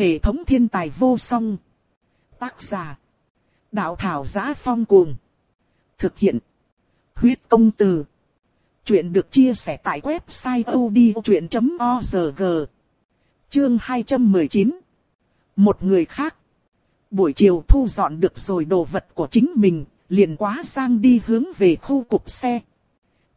Hệ thống thiên tài vô song. Tác giả. Đạo thảo giá phong cuồng. Thực hiện. Huyết công từ. Chuyện được chia sẻ tại website odchuyện.org. Chương 219. Một người khác. Buổi chiều thu dọn được rồi đồ vật của chính mình, liền quá sang đi hướng về khu cục xe.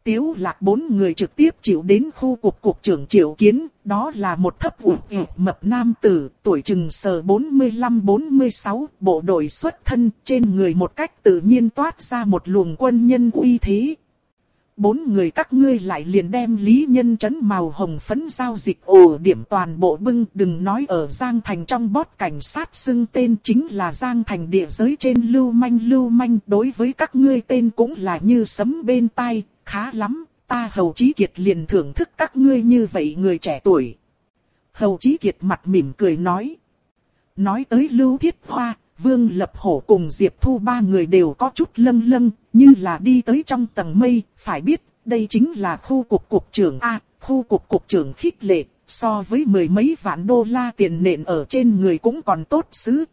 Tiếu lạc bốn người trực tiếp chịu đến khu cục cục trưởng triệu kiến, đó là một thấp vụ mập nam tử, tuổi chừng sờ 45-46, bộ đội xuất thân, trên người một cách tự nhiên toát ra một luồng quân nhân uy thế. Bốn người các ngươi lại liền đem lý nhân chấn màu hồng phấn giao dịch ổ điểm toàn bộ bưng đừng nói ở Giang Thành trong bót cảnh sát xưng tên chính là Giang Thành địa giới trên lưu manh lưu manh đối với các ngươi tên cũng là như sấm bên tai, khá lắm, ta Hầu Chí Kiệt liền thưởng thức các ngươi như vậy người trẻ tuổi. Hầu Chí Kiệt mặt mỉm cười nói. Nói tới Lưu Thiết Hoa, Vương Lập Hổ cùng Diệp Thu ba người đều có chút lâng lâng, như là đi tới trong tầng mây, phải biết, đây chính là khu cục cục trưởng A, khu cục cục trưởng khích lệ, so với mười mấy vạn đô la tiền nện ở trên người cũng còn tốt xứ.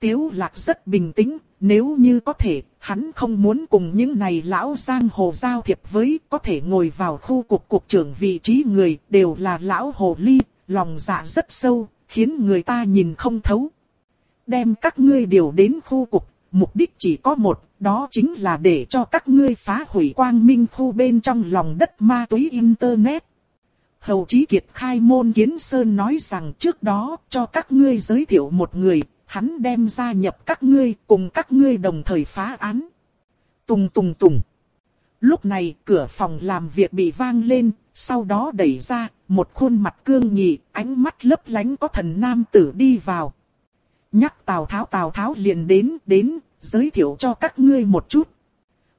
Tiếu lạc rất bình tĩnh, nếu như có thể, hắn không muốn cùng những này lão giang hồ giao thiệp với, có thể ngồi vào khu cục cục trưởng vị trí người, đều là lão hồ ly, lòng dạ rất sâu, khiến người ta nhìn không thấu. Đem các ngươi điều đến khu cục, mục đích chỉ có một, đó chính là để cho các ngươi phá hủy quang minh khu bên trong lòng đất ma túy Internet. Hầu Chí Kiệt khai môn kiến sơn nói rằng trước đó cho các ngươi giới thiệu một người, hắn đem gia nhập các ngươi cùng các ngươi đồng thời phá án. Tùng tùng tùng. Lúc này cửa phòng làm việc bị vang lên, sau đó đẩy ra, một khuôn mặt cương nghị, ánh mắt lấp lánh có thần nam tử đi vào. Nhắc Tào Tháo Tào Tháo liền đến, đến, giới thiệu cho các ngươi một chút.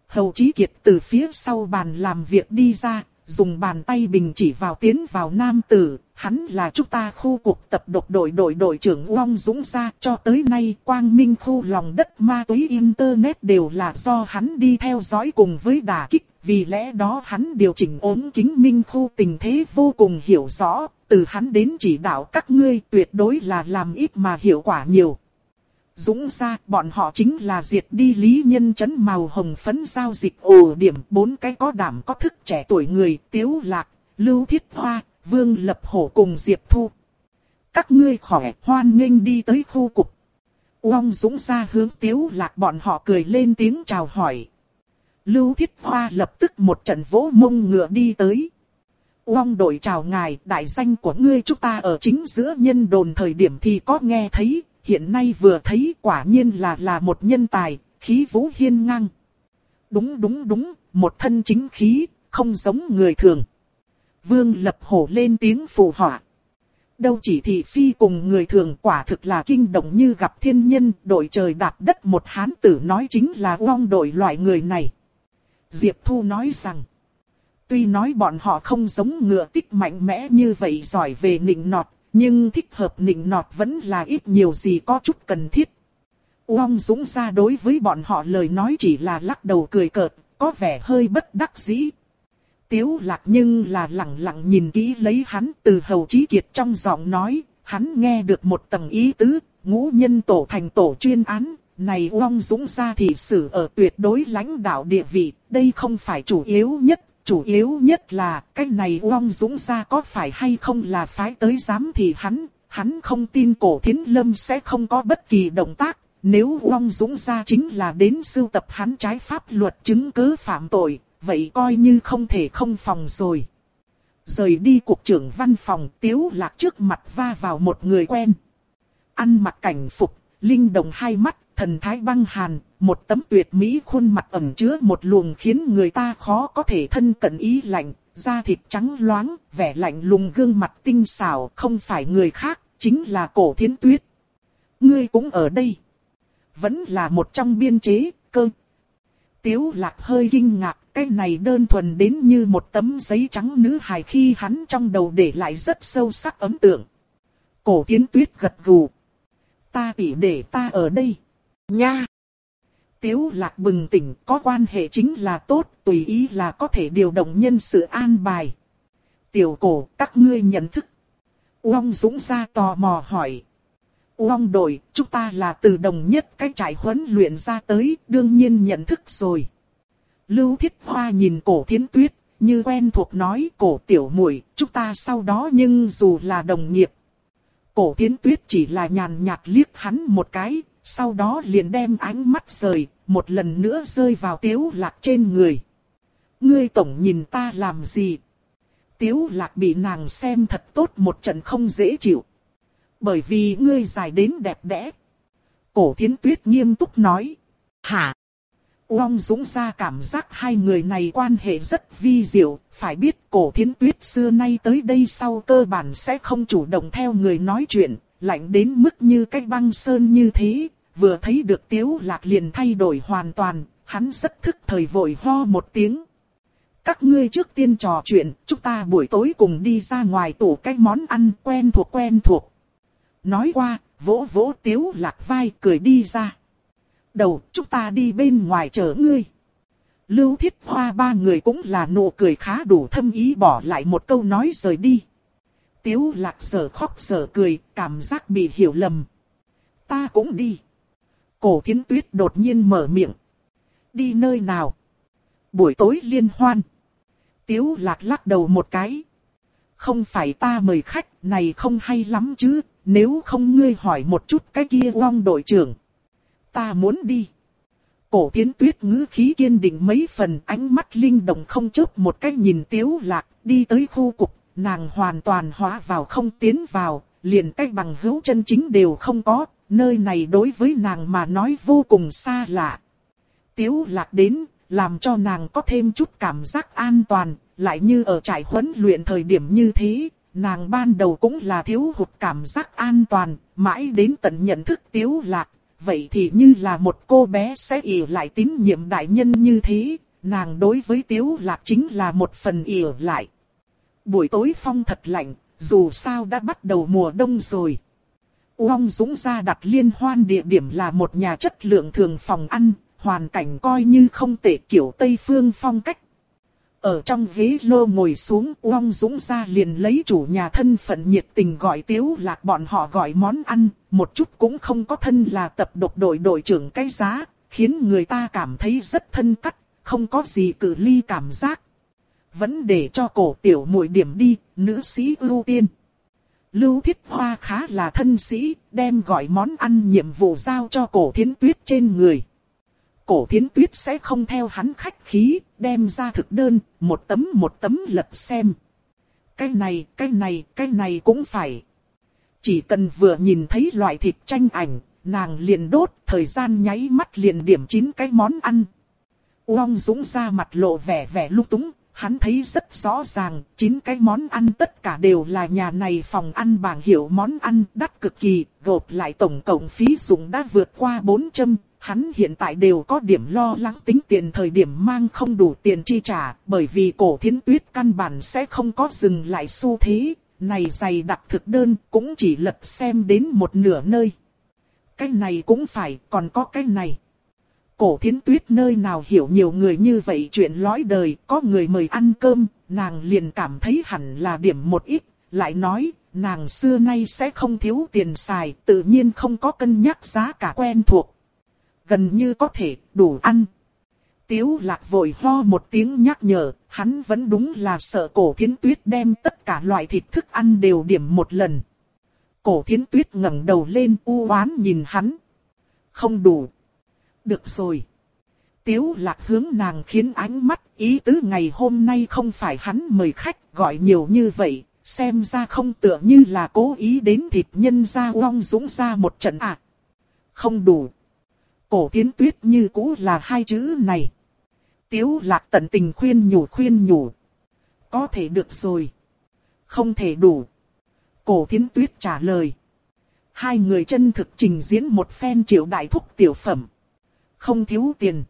Hầu Chí Kiệt từ phía sau bàn làm việc đi ra, dùng bàn tay bình chỉ vào tiến vào nam tử, hắn là chúng ta khu cuộc tập độc đội đội đội trưởng Uông Dũng ra cho tới nay quang minh khu lòng đất ma túy Internet đều là do hắn đi theo dõi cùng với đà kích, vì lẽ đó hắn điều chỉnh ốm kính minh khu tình thế vô cùng hiểu rõ, từ hắn đến chỉ đạo các ngươi tuyệt đối là làm ít mà hiệu quả nhiều. Dũng ra, bọn họ chính là diệt đi lý nhân chấn màu hồng phấn giao dịch ổ điểm bốn cái có đảm có thức trẻ tuổi người, tiếu lạc, lưu thiết hoa, vương lập hổ cùng diệp thu. Các ngươi khỏe, hoan nghênh đi tới khu cục. Uông Dũng ra hướng tiếu lạc bọn họ cười lên tiếng chào hỏi. Lưu thiết hoa lập tức một trận vỗ mông ngựa đi tới. Uông đội chào ngài, đại danh của ngươi chúng ta ở chính giữa nhân đồn thời điểm thì có nghe thấy, hiện nay vừa thấy quả nhiên là là một nhân tài, khí vũ hiên ngang. Đúng đúng đúng, một thân chính khí, không giống người thường. Vương lập hổ lên tiếng phù họa. Đâu chỉ thị phi cùng người thường quả thực là kinh động như gặp thiên nhân, đội trời đạp đất một hán tử nói chính là vong đội loại người này. Diệp Thu nói rằng, tuy nói bọn họ không giống ngựa tích mạnh mẽ như vậy giỏi về nịnh nọt, nhưng thích hợp nịnh nọt vẫn là ít nhiều gì có chút cần thiết. Uông Dũng ra đối với bọn họ lời nói chỉ là lắc đầu cười cợt, có vẻ hơi bất đắc dĩ. Tiếu lạc nhưng là lặng lặng nhìn kỹ lấy hắn từ hầu trí kiệt trong giọng nói, hắn nghe được một tầng ý tứ, ngũ nhân tổ thành tổ chuyên án, này Uông Dũng ra thì xử ở tuyệt đối lãnh đạo địa vị, đây không phải chủ yếu nhất, chủ yếu nhất là cái này Uông Dũng ra có phải hay không là phái tới giám thì hắn, hắn không tin cổ thiến lâm sẽ không có bất kỳ động tác, nếu Uông Dũng ra chính là đến sưu tập hắn trái pháp luật chứng cứ phạm tội, vậy coi như không thể không phòng rồi. Rời đi cục trưởng văn phòng tiếu lạc trước mặt va vào một người quen. Ăn mặc cảnh phục, linh đồng hai mắt, thần thái băng hàn, một tấm tuyệt mỹ khuôn mặt ẩn chứa một luồng khiến người ta khó có thể thân cận ý lạnh, da thịt trắng loáng, vẻ lạnh lùng gương mặt tinh xảo, không phải người khác, chính là cổ thiến tuyết. Ngươi cũng ở đây. Vẫn là một trong biên chế, cơ. Tiếu lạc hơi kinh ngạc, cái này đơn thuần đến như một tấm giấy trắng nữ hài khi hắn trong đầu để lại rất sâu sắc ấn tượng. Cổ thiến tuyết gật gù. Ta tỉ để ta ở đây. Nha! Tiếu lạc bừng tỉnh có quan hệ chính là tốt, tùy ý là có thể điều động nhân sự an bài. Tiểu cổ, các ngươi nhận thức. Uông Dũng ra tò mò hỏi. Uông đội, chúng ta là từ đồng nhất cái trại huấn luyện ra tới, đương nhiên nhận thức rồi. Lưu Thiết Hoa nhìn cổ thiến tuyết, như quen thuộc nói cổ tiểu muội chúng ta sau đó nhưng dù là đồng nghiệp. Cổ thiến tuyết chỉ là nhàn nhạt liếc hắn một cái, sau đó liền đem ánh mắt rời, một lần nữa rơi vào tiếu lạc trên người. Ngươi tổng nhìn ta làm gì? Tiếu lạc bị nàng xem thật tốt một trận không dễ chịu. Bởi vì ngươi dài đến đẹp đẽ. Cổ thiến tuyết nghiêm túc nói. Hả? Uông Dũng ra cảm giác hai người này quan hệ rất vi diệu, phải biết cổ thiến tuyết xưa nay tới đây sau cơ bản sẽ không chủ động theo người nói chuyện, lạnh đến mức như cái băng sơn như thế, vừa thấy được tiếu lạc liền thay đổi hoàn toàn, hắn rất thức thời vội ho một tiếng. Các ngươi trước tiên trò chuyện, chúng ta buổi tối cùng đi ra ngoài tủ cái món ăn quen thuộc quen thuộc. Nói qua, vỗ vỗ tiếu lạc vai cười đi ra. Đầu, chúng ta đi bên ngoài chờ ngươi. Lưu thiết hoa ba người cũng là nụ cười khá đủ thâm ý bỏ lại một câu nói rời đi. Tiếu lạc sở khóc sở cười, cảm giác bị hiểu lầm. Ta cũng đi. Cổ thiến tuyết đột nhiên mở miệng. Đi nơi nào? Buổi tối liên hoan. Tiếu lạc lắc đầu một cái. Không phải ta mời khách, này không hay lắm chứ, nếu không ngươi hỏi một chút cái kia Uông đội trưởng. Ta muốn đi. Cổ thiến tuyết ngữ khí kiên định mấy phần ánh mắt linh động không chớp một cách nhìn tiếu lạc, đi tới khu cục, nàng hoàn toàn hóa vào không tiến vào, liền cách bằng hữu chân chính đều không có, nơi này đối với nàng mà nói vô cùng xa lạ. Tiếu lạc đến, làm cho nàng có thêm chút cảm giác an toàn, lại như ở trại huấn luyện thời điểm như thế, nàng ban đầu cũng là thiếu hụt cảm giác an toàn, mãi đến tận nhận thức tiếu lạc, vậy thì như là một cô bé sẽ ỉ lại tín nhiệm đại nhân như thế, nàng đối với tiếu lạc chính là một phần ỉ lại. Buổi tối phong thật lạnh, dù sao đã bắt đầu mùa đông rồi. Uông Dũng ra đặt liên hoan địa điểm là một nhà chất lượng thường phòng ăn, hoàn cảnh coi như không tệ kiểu Tây Phương phong cách. Ở trong ghế lô ngồi xuống Uông Dũng ra liền lấy chủ nhà thân phận nhiệt tình gọi tiếu lạc bọn họ gọi món ăn, một chút cũng không có thân là tập độc đội đội trưởng cái giá, khiến người ta cảm thấy rất thân cắt, không có gì cử ly cảm giác. Vẫn để cho cổ tiểu muội điểm đi, nữ sĩ ưu tiên. Lưu Thiết Hoa khá là thân sĩ, đem gọi món ăn nhiệm vụ giao cho cổ thiến tuyết trên người. Cổ thiến tuyết sẽ không theo hắn khách khí, đem ra thực đơn, một tấm một tấm lật xem. Cái này, cái này, cái này cũng phải. Chỉ cần vừa nhìn thấy loại thịt tranh ảnh, nàng liền đốt, thời gian nháy mắt liền điểm chín cái món ăn. Uông Dũng ra mặt lộ vẻ vẻ lúc túng, Hắn thấy rất rõ ràng, chín cái món ăn tất cả đều là nhà này phòng ăn bảng hiệu món ăn đắt cực kỳ, gộp lại tổng cộng phí dụng đã vượt qua 400. Hắn hiện tại đều có điểm lo lắng tính tiền thời điểm mang không đủ tiền chi trả, bởi vì cổ thiến tuyết căn bản sẽ không có dừng lại xu thế, này dày đặc thực đơn cũng chỉ lật xem đến một nửa nơi. Cái này cũng phải, còn có cái này. Cổ thiến tuyết nơi nào hiểu nhiều người như vậy chuyện lõi đời, có người mời ăn cơm, nàng liền cảm thấy hẳn là điểm một ít, lại nói, nàng xưa nay sẽ không thiếu tiền xài, tự nhiên không có cân nhắc giá cả quen thuộc. Gần như có thể, đủ ăn. Tiếu lạc vội ho một tiếng nhắc nhở, hắn vẫn đúng là sợ cổ thiến tuyết đem tất cả loại thịt thức ăn đều điểm một lần. Cổ thiến tuyết ngẩng đầu lên u oán nhìn hắn. Không đủ, được rồi. Tiếu lạc hướng nàng khiến ánh mắt ý tứ ngày hôm nay không phải hắn mời khách gọi nhiều như vậy, xem ra không tựa như là cố ý đến thịt nhân ra uong dũng ra một trận à. Không đủ. Cổ tiến tuyết như cũ là hai chữ này. Tiếu lạc tận tình khuyên nhủ khuyên nhủ. Có thể được rồi. Không thể đủ. Cổ thiến tuyết trả lời. Hai người chân thực trình diễn một phen triệu đại thúc tiểu phẩm không thiếu tiền.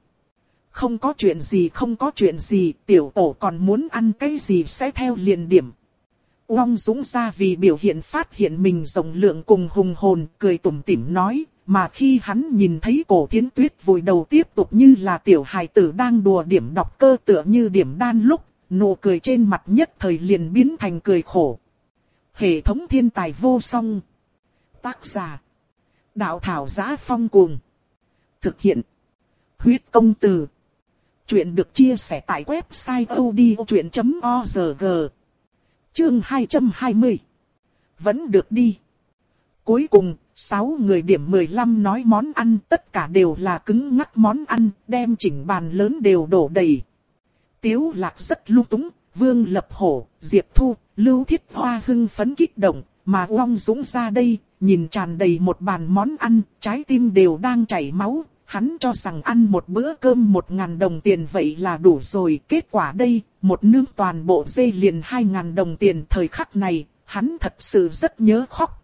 Không có chuyện gì không có chuyện gì, tiểu tổ còn muốn ăn cái gì sẽ theo liền điểm. Uông Dũng ra vì biểu hiện phát hiện mình rộng lượng cùng hùng hồn, cười tủm tỉm nói, mà khi hắn nhìn thấy cổ thiến tuyết vùi đầu tiếp tục như là tiểu hài tử đang đùa điểm đọc cơ tựa như điểm đan lúc, nụ cười trên mặt nhất thời liền biến thành cười khổ. Hệ thống thiên tài vô song. Tác giả. Đạo thảo giá phong cuồng. Thực hiện. Huyết công từ. Chuyện được chia sẻ tại website odchuyện.org. Chương 220. Vẫn được đi. Cuối cùng, 6 người điểm 15 nói món ăn tất cả đều là cứng ngắc món ăn, đem chỉnh bàn lớn đều đổ đầy. Tiếu lạc rất lung túng, Vương Lập Hổ, Diệp Thu, Lưu Thiết Hoa hưng phấn kích động, mà Uông Dũng ra đây, nhìn tràn đầy một bàn món ăn, trái tim đều đang chảy máu. Hắn cho rằng ăn một bữa cơm một ngàn đồng tiền vậy là đủ rồi. Kết quả đây, một nương toàn bộ dây liền hai ngàn đồng tiền thời khắc này, hắn thật sự rất nhớ khóc.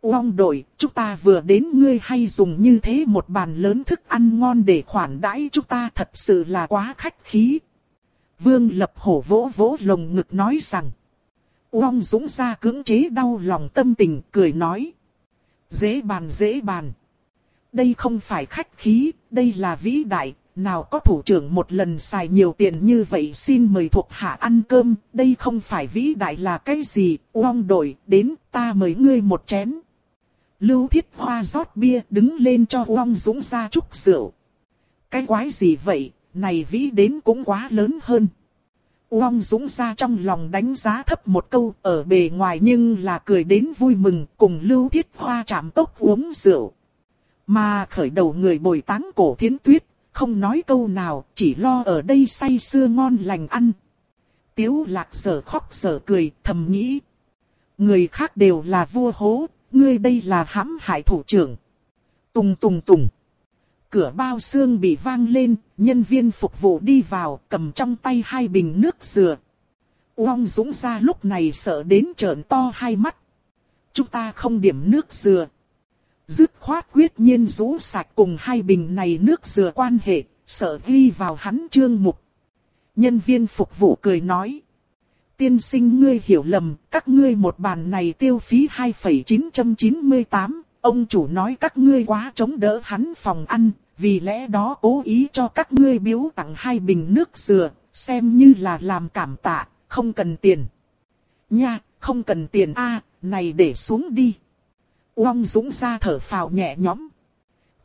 Uông đội, chúng ta vừa đến ngươi hay dùng như thế một bàn lớn thức ăn ngon để khoản đãi chúng ta thật sự là quá khách khí. Vương lập hổ vỗ vỗ lồng ngực nói rằng. Uông Dũng ra cưỡng chế đau lòng tâm tình cười nói. Dễ bàn dễ bàn. Đây không phải khách khí, đây là vĩ đại, nào có thủ trưởng một lần xài nhiều tiền như vậy xin mời thuộc hạ ăn cơm, đây không phải vĩ đại là cái gì, uong đổi, đến ta mời ngươi một chén. Lưu Thiết Hoa rót bia đứng lên cho uong dũng ra chúc rượu. Cái quái gì vậy, này vĩ đến cũng quá lớn hơn. Uông Dũng ra trong lòng đánh giá thấp một câu ở bề ngoài nhưng là cười đến vui mừng cùng Lưu Thiết Hoa chạm tốc uống rượu. Mà khởi đầu người bồi táng cổ thiến tuyết, không nói câu nào, chỉ lo ở đây say sưa ngon lành ăn. Tiếu lạc sở khóc sở cười, thầm nghĩ. Người khác đều là vua hố, ngươi đây là hãm hại thủ trưởng. Tùng tùng tùng. Cửa bao xương bị vang lên, nhân viên phục vụ đi vào, cầm trong tay hai bình nước dừa. Uông Dũng ra lúc này sợ đến trợn to hai mắt. Chúng ta không điểm nước dừa. Dứt khoát quyết nhiên rũ sạch cùng hai bình này nước dừa quan hệ, sợ ghi vào hắn trương mục. Nhân viên phục vụ cười nói. Tiên sinh ngươi hiểu lầm, các ngươi một bàn này tiêu phí 2,998, ông chủ nói các ngươi quá chống đỡ hắn phòng ăn, vì lẽ đó cố ý cho các ngươi biếu tặng hai bình nước dừa, xem như là làm cảm tạ, không cần tiền. Nha, không cần tiền a, này để xuống đi. Uông Dũng ra thở phào nhẹ nhõm.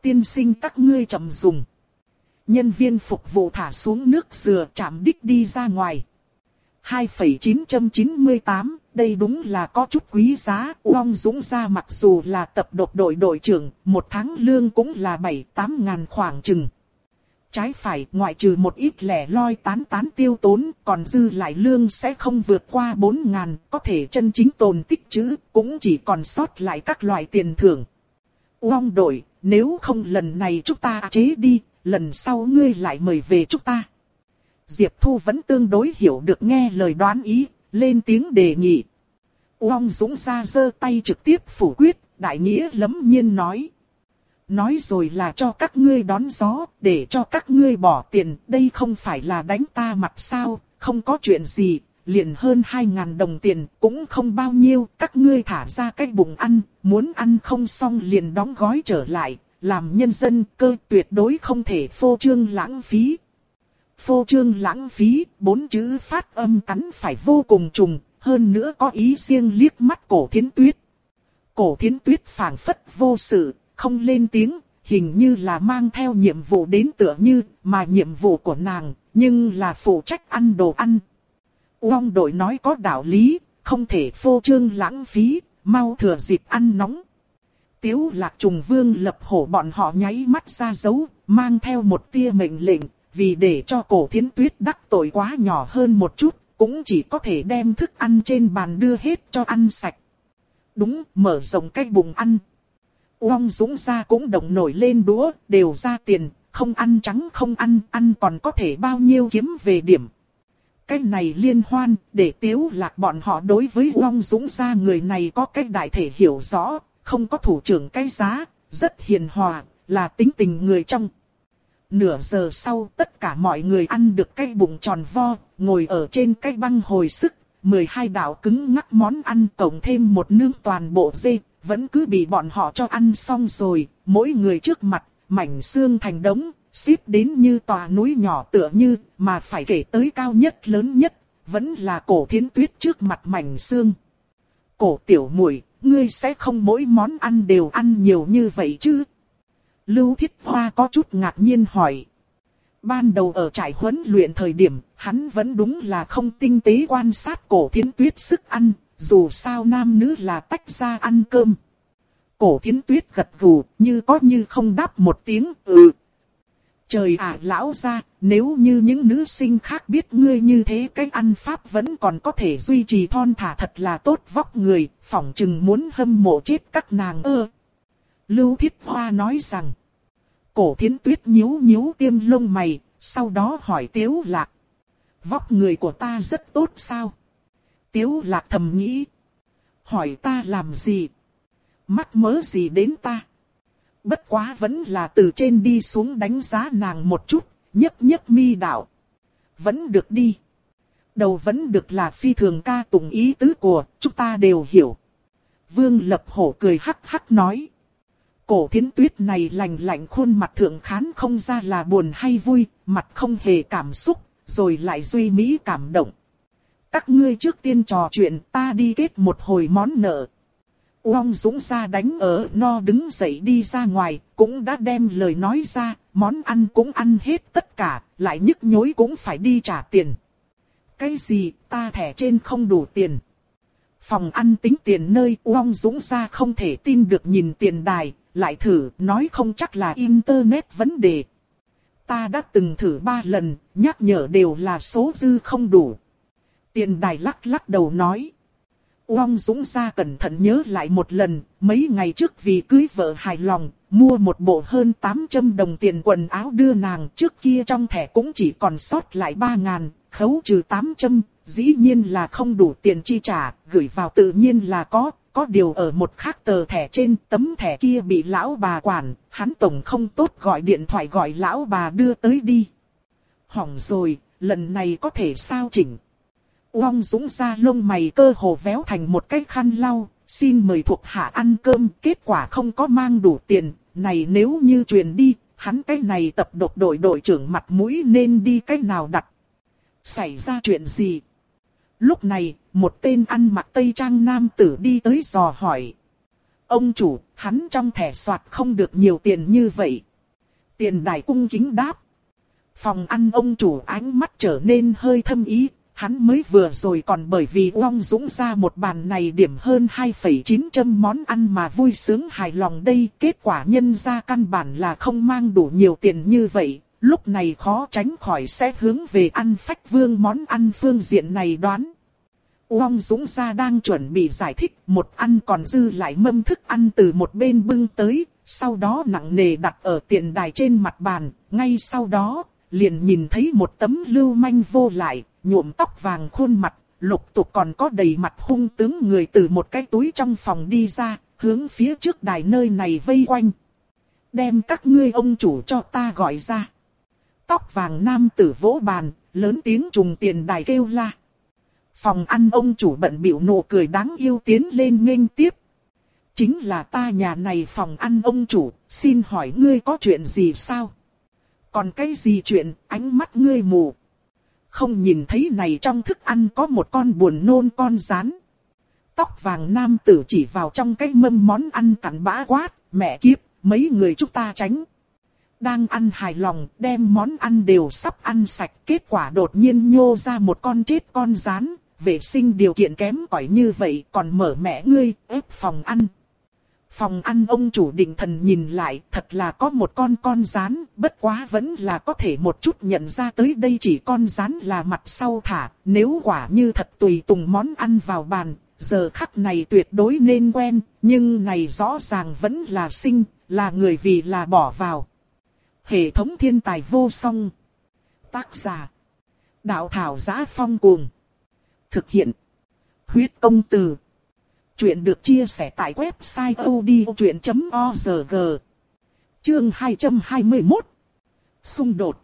Tiên sinh các ngươi chậm dùng. Nhân viên phục vụ thả xuống nước dừa chạm đích đi ra ngoài. 2,998, đây đúng là có chút quý giá. Uông Dũng ra mặc dù là tập đột đội đội trưởng, một tháng lương cũng là 7-8 ngàn khoảng chừng. Trái phải, ngoại trừ một ít lẻ loi tán tán tiêu tốn, còn dư lại lương sẽ không vượt qua 4 ngàn, có thể chân chính tồn tích chữ, cũng chỉ còn sót lại các loại tiền thưởng. Uông đổi nếu không lần này chúng ta chế đi, lần sau ngươi lại mời về chúng ta. Diệp Thu vẫn tương đối hiểu được nghe lời đoán ý, lên tiếng đề nghị. Uông Dũng ra giơ tay trực tiếp phủ quyết, đại nghĩa lấm nhiên nói. Nói rồi là cho các ngươi đón gió, để cho các ngươi bỏ tiền, đây không phải là đánh ta mặt sao, không có chuyện gì, liền hơn 2.000 đồng tiền, cũng không bao nhiêu, các ngươi thả ra cái bụng ăn, muốn ăn không xong liền đóng gói trở lại, làm nhân dân cơ tuyệt đối không thể phô trương lãng phí. Phô trương lãng phí, bốn chữ phát âm cắn phải vô cùng trùng, hơn nữa có ý riêng liếc mắt cổ thiến tuyết. Cổ thiến tuyết phảng phất vô sự, không lên tiếng, hình như là mang theo nhiệm vụ đến tựa như, mà nhiệm vụ của nàng, nhưng là phụ trách ăn đồ ăn. Uông đội nói có đạo lý, không thể phô trương lãng phí, mau thừa dịp ăn nóng. Tiếu lạc trùng vương lập hổ bọn họ nháy mắt ra dấu, mang theo một tia mệnh lệnh, vì để cho cổ thiến tuyết đắc tội quá nhỏ hơn một chút, cũng chỉ có thể đem thức ăn trên bàn đưa hết cho ăn sạch. Đúng, mở rộng cái bụng ăn. Uông Dũng ra cũng động nổi lên đũa, đều ra tiền, không ăn trắng không ăn, ăn còn có thể bao nhiêu kiếm về điểm. Cái này liên hoan, để tiếu lạc bọn họ đối với Uông Dũng ra người này có cách đại thể hiểu rõ, không có thủ trưởng cái giá, rất hiền hòa, là tính tình người trong. Nửa giờ sau tất cả mọi người ăn được cái bụng tròn vo, ngồi ở trên cái băng hồi sức, 12 đạo cứng ngắc món ăn cộng thêm một nương toàn bộ dê, vẫn cứ bị bọn họ cho ăn xong rồi, mỗi người trước mặt, mảnh xương thành đống, xếp đến như tòa núi nhỏ tựa như, mà phải kể tới cao nhất lớn nhất, vẫn là cổ thiến tuyết trước mặt mảnh xương. Cổ tiểu muội ngươi sẽ không mỗi món ăn đều ăn nhiều như vậy chứ? Lưu Thiết Hoa có chút ngạc nhiên hỏi. Ban đầu ở trại huấn luyện thời điểm, hắn vẫn đúng là không tinh tế quan sát cổ thiến tuyết sức ăn, dù sao nam nữ là tách ra ăn cơm. Cổ thiến tuyết gật gù, như có như không đáp một tiếng, ừ. Trời ạ lão ra, nếu như những nữ sinh khác biết ngươi như thế cái ăn pháp vẫn còn có thể duy trì thon thả thật là tốt vóc người, phỏng chừng muốn hâm mộ chết các nàng ơ. Lưu Thiết Hoa nói rằng, cổ thiến tuyết nhíu nhíu tiêm lông mày, sau đó hỏi Tiếu Lạc. Vóc người của ta rất tốt sao? Tiếu Lạc thầm nghĩ. Hỏi ta làm gì? Mắc mớ gì đến ta? Bất quá vẫn là từ trên đi xuống đánh giá nàng một chút, nhấp nhấp mi đạo. Vẫn được đi. Đầu vẫn được là phi thường ca tụng ý tứ của, chúng ta đều hiểu. Vương lập hổ cười hắc hắc nói. Cổ thiến tuyết này lành lạnh khuôn mặt thượng khán không ra là buồn hay vui, mặt không hề cảm xúc, rồi lại duy mỹ cảm động. Các ngươi trước tiên trò chuyện ta đi kết một hồi món nợ. Uông Dũng ra đánh ở no đứng dậy đi ra ngoài, cũng đã đem lời nói ra, món ăn cũng ăn hết tất cả, lại nhức nhối cũng phải đi trả tiền. Cái gì, ta thẻ trên không đủ tiền. Phòng ăn tính tiền nơi Uông Dũng ra không thể tin được nhìn tiền đài, lại thử, nói không chắc là Internet vấn đề. Ta đã từng thử ba lần, nhắc nhở đều là số dư không đủ. Tiền đài lắc lắc đầu nói. Uông Dũng ra cẩn thận nhớ lại một lần, mấy ngày trước vì cưới vợ hài lòng, mua một bộ hơn 800 đồng tiền quần áo đưa nàng trước kia trong thẻ cũng chỉ còn sót lại 3 ngàn, khấu trừ 800, dĩ nhiên là không đủ tiền chi trả, gửi vào tự nhiên là có, có điều ở một khác tờ thẻ trên tấm thẻ kia bị lão bà quản, hắn tổng không tốt gọi điện thoại gọi lão bà đưa tới đi. Hỏng rồi, lần này có thể sao chỉnh. Uông Dũng ra lông mày cơ hồ véo thành một cái khăn lau, xin mời thuộc hạ ăn cơm, kết quả không có mang đủ tiền, này nếu như truyền đi, hắn cái này tập độc đội đội trưởng mặt mũi nên đi cái nào đặt. Xảy ra chuyện gì? Lúc này, một tên ăn mặc tây trang nam tử đi tới dò hỏi. Ông chủ, hắn trong thẻ soạt không được nhiều tiền như vậy. Tiền đài cung kính đáp. Phòng ăn ông chủ ánh mắt trở nên hơi thâm ý, hắn mới vừa rồi còn bởi vì Uông Dũng ra một bàn này điểm hơn 2,900 món ăn mà vui sướng hài lòng đây. Kết quả nhân ra căn bản là không mang đủ nhiều tiền như vậy, lúc này khó tránh khỏi sẽ hướng về ăn phách vương món ăn phương diện này đoán. Uông Dũng ra đang chuẩn bị giải thích, một ăn còn dư lại mâm thức ăn từ một bên bưng tới, sau đó nặng nề đặt ở tiền đài trên mặt bàn, ngay sau đó, liền nhìn thấy một tấm lưu manh vô lại, nhuộm tóc vàng khuôn mặt, lục tục còn có đầy mặt hung tướng người từ một cái túi trong phòng đi ra, hướng phía trước đài nơi này vây quanh. Đem các ngươi ông chủ cho ta gọi ra. Tóc vàng nam tử vỗ bàn, lớn tiếng trùng tiền đài kêu la. Phòng ăn ông chủ bận biểu nụ cười đáng yêu tiến lên nghênh tiếp. Chính là ta nhà này phòng ăn ông chủ, xin hỏi ngươi có chuyện gì sao? Còn cái gì chuyện, ánh mắt ngươi mù. Không nhìn thấy này trong thức ăn có một con buồn nôn con rán. Tóc vàng nam tử chỉ vào trong cái mâm món ăn cắn bã quát, mẹ kiếp, mấy người chúng ta tránh. Đang ăn hài lòng, đem món ăn đều sắp ăn sạch, kết quả đột nhiên nhô ra một con chết con rán, vệ sinh điều kiện kém cỏi như vậy còn mở mẹ ngươi, ép phòng ăn. Phòng ăn ông chủ định thần nhìn lại, thật là có một con con rán, bất quá vẫn là có thể một chút nhận ra tới đây chỉ con rán là mặt sau thả, nếu quả như thật tùy tùng món ăn vào bàn, giờ khắc này tuyệt đối nên quen, nhưng này rõ ràng vẫn là sinh, là người vì là bỏ vào. Hệ thống thiên tài vô song. Tác giả. Đạo thảo giá phong cuồng. Thực hiện. Huyết công từ. Chuyện được chia sẻ tại website odchuyện.org. Chương 221. Xung đột.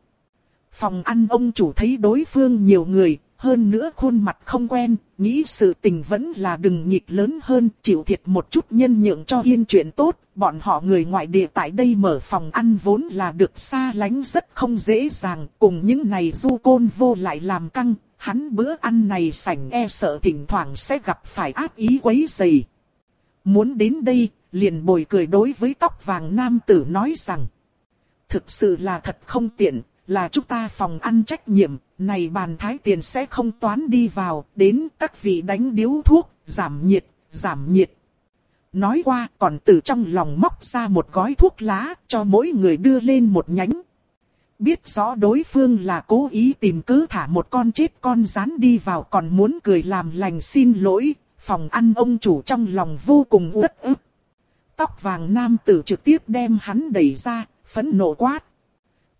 Phòng ăn ông chủ thấy đối phương nhiều người, hơn nữa khuôn mặt không quen, nghĩ sự tình vẫn là đừng nhịp lớn hơn, chịu thiệt một chút nhân nhượng cho yên chuyện tốt, bọn họ người ngoại địa tại đây mở phòng ăn vốn là được xa lánh rất không dễ dàng, cùng những này du côn vô lại làm căng, hắn bữa ăn này sảnh e sợ thỉnh thoảng sẽ gặp phải ác ý quấy dày. Muốn đến đây, liền bồi cười đối với tóc vàng nam tử nói rằng. Thực sự là thật không tiện, là chúng ta phòng ăn trách nhiệm, này bàn thái tiền sẽ không toán đi vào, đến các vị đánh điếu thuốc, giảm nhiệt, giảm nhiệt. Nói qua còn từ trong lòng móc ra một gói thuốc lá, cho mỗi người đưa lên một nhánh. Biết rõ đối phương là cố ý tìm cứ thả một con chết con rán đi vào còn muốn cười làm lành xin lỗi, phòng ăn ông chủ trong lòng vô cùng uất ức. Tóc vàng nam tử trực tiếp đem hắn đẩy ra, phẫn nộ quát.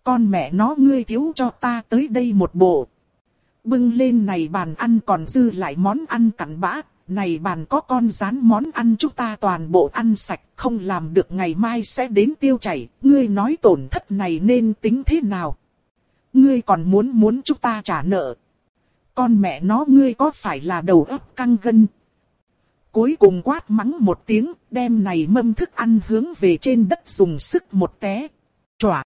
Con mẹ nó ngươi thiếu cho ta tới đây một bộ. Bưng lên này bàn ăn còn dư lại món ăn cặn bã, này bàn có con rán món ăn chúng ta toàn bộ ăn sạch, không làm được ngày mai sẽ đến tiêu chảy, ngươi nói tổn thất này nên tính thế nào? Ngươi còn muốn muốn chúng ta trả nợ. Con mẹ nó ngươi có phải là đầu óc căng gân? Cuối cùng quát mắng một tiếng, đem này mâm thức ăn hướng về trên đất dùng sức một té. Chòa!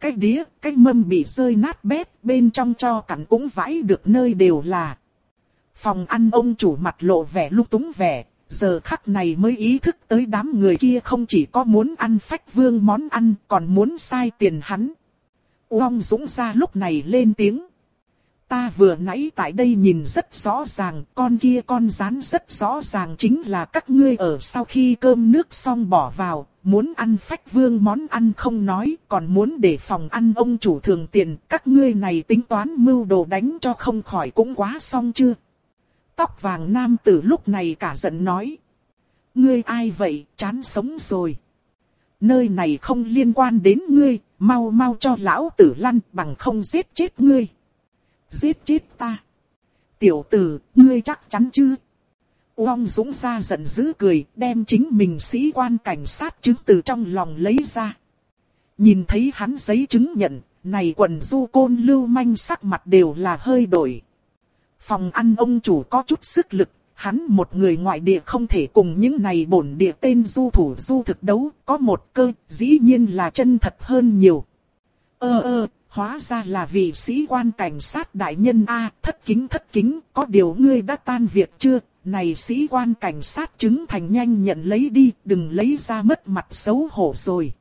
Cái đĩa, cái mâm bị rơi nát bét, bên trong cho cắn cũng vãi được nơi đều là. Phòng ăn ông chủ mặt lộ vẻ lúc túng vẻ, giờ khắc này mới ý thức tới đám người kia không chỉ có muốn ăn phách vương món ăn, còn muốn sai tiền hắn. Uông Dũng ra lúc này lên tiếng. Ta vừa nãy tại đây nhìn rất rõ ràng, con kia con rán rất rõ ràng chính là các ngươi ở sau khi cơm nước xong bỏ vào, muốn ăn phách vương món ăn không nói, còn muốn để phòng ăn ông chủ thường tiền, các ngươi này tính toán mưu đồ đánh cho không khỏi cũng quá xong chưa. Tóc vàng nam tử lúc này cả giận nói. Ngươi ai vậy, chán sống rồi. Nơi này không liên quan đến ngươi, mau mau cho lão tử lăn bằng không giết chết ngươi. Giết chết ta. Tiểu tử, ngươi chắc chắn chứ? Uông Dũng ra giận dữ cười, đem chính mình sĩ quan cảnh sát chứng từ trong lòng lấy ra. Nhìn thấy hắn giấy chứng nhận, này quần du côn lưu manh sắc mặt đều là hơi đổi. Phòng ăn ông chủ có chút sức lực, hắn một người ngoại địa không thể cùng những này bổn địa tên du thủ du thực đấu, có một cơ, dĩ nhiên là chân thật hơn nhiều. Ơ ơ, hóa ra là vị sĩ quan cảnh sát đại nhân A, thất kính thất kính, có điều ngươi đã tan việc chưa, này sĩ quan cảnh sát chứng thành nhanh nhận lấy đi, đừng lấy ra mất mặt xấu hổ rồi.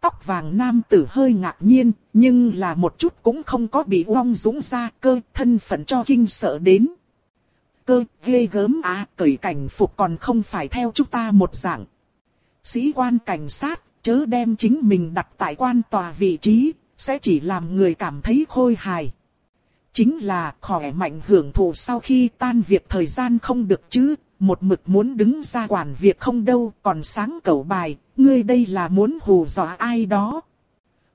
Tóc vàng nam tử hơi ngạc nhiên, nhưng là một chút cũng không có bị uong dũng ra cơ thân phận cho kinh sợ đến. Cơ ghê gớm à, cởi cảnh phục còn không phải theo chúng ta một dạng. Sĩ quan cảnh sát, chớ đem chính mình đặt tại quan tòa vị trí, sẽ chỉ làm người cảm thấy khôi hài. Chính là khỏe mạnh hưởng thụ sau khi tan việc thời gian không được chứ, một mực muốn đứng ra quản việc không đâu, còn sáng cầu bài, ngươi đây là muốn hù dọa ai đó.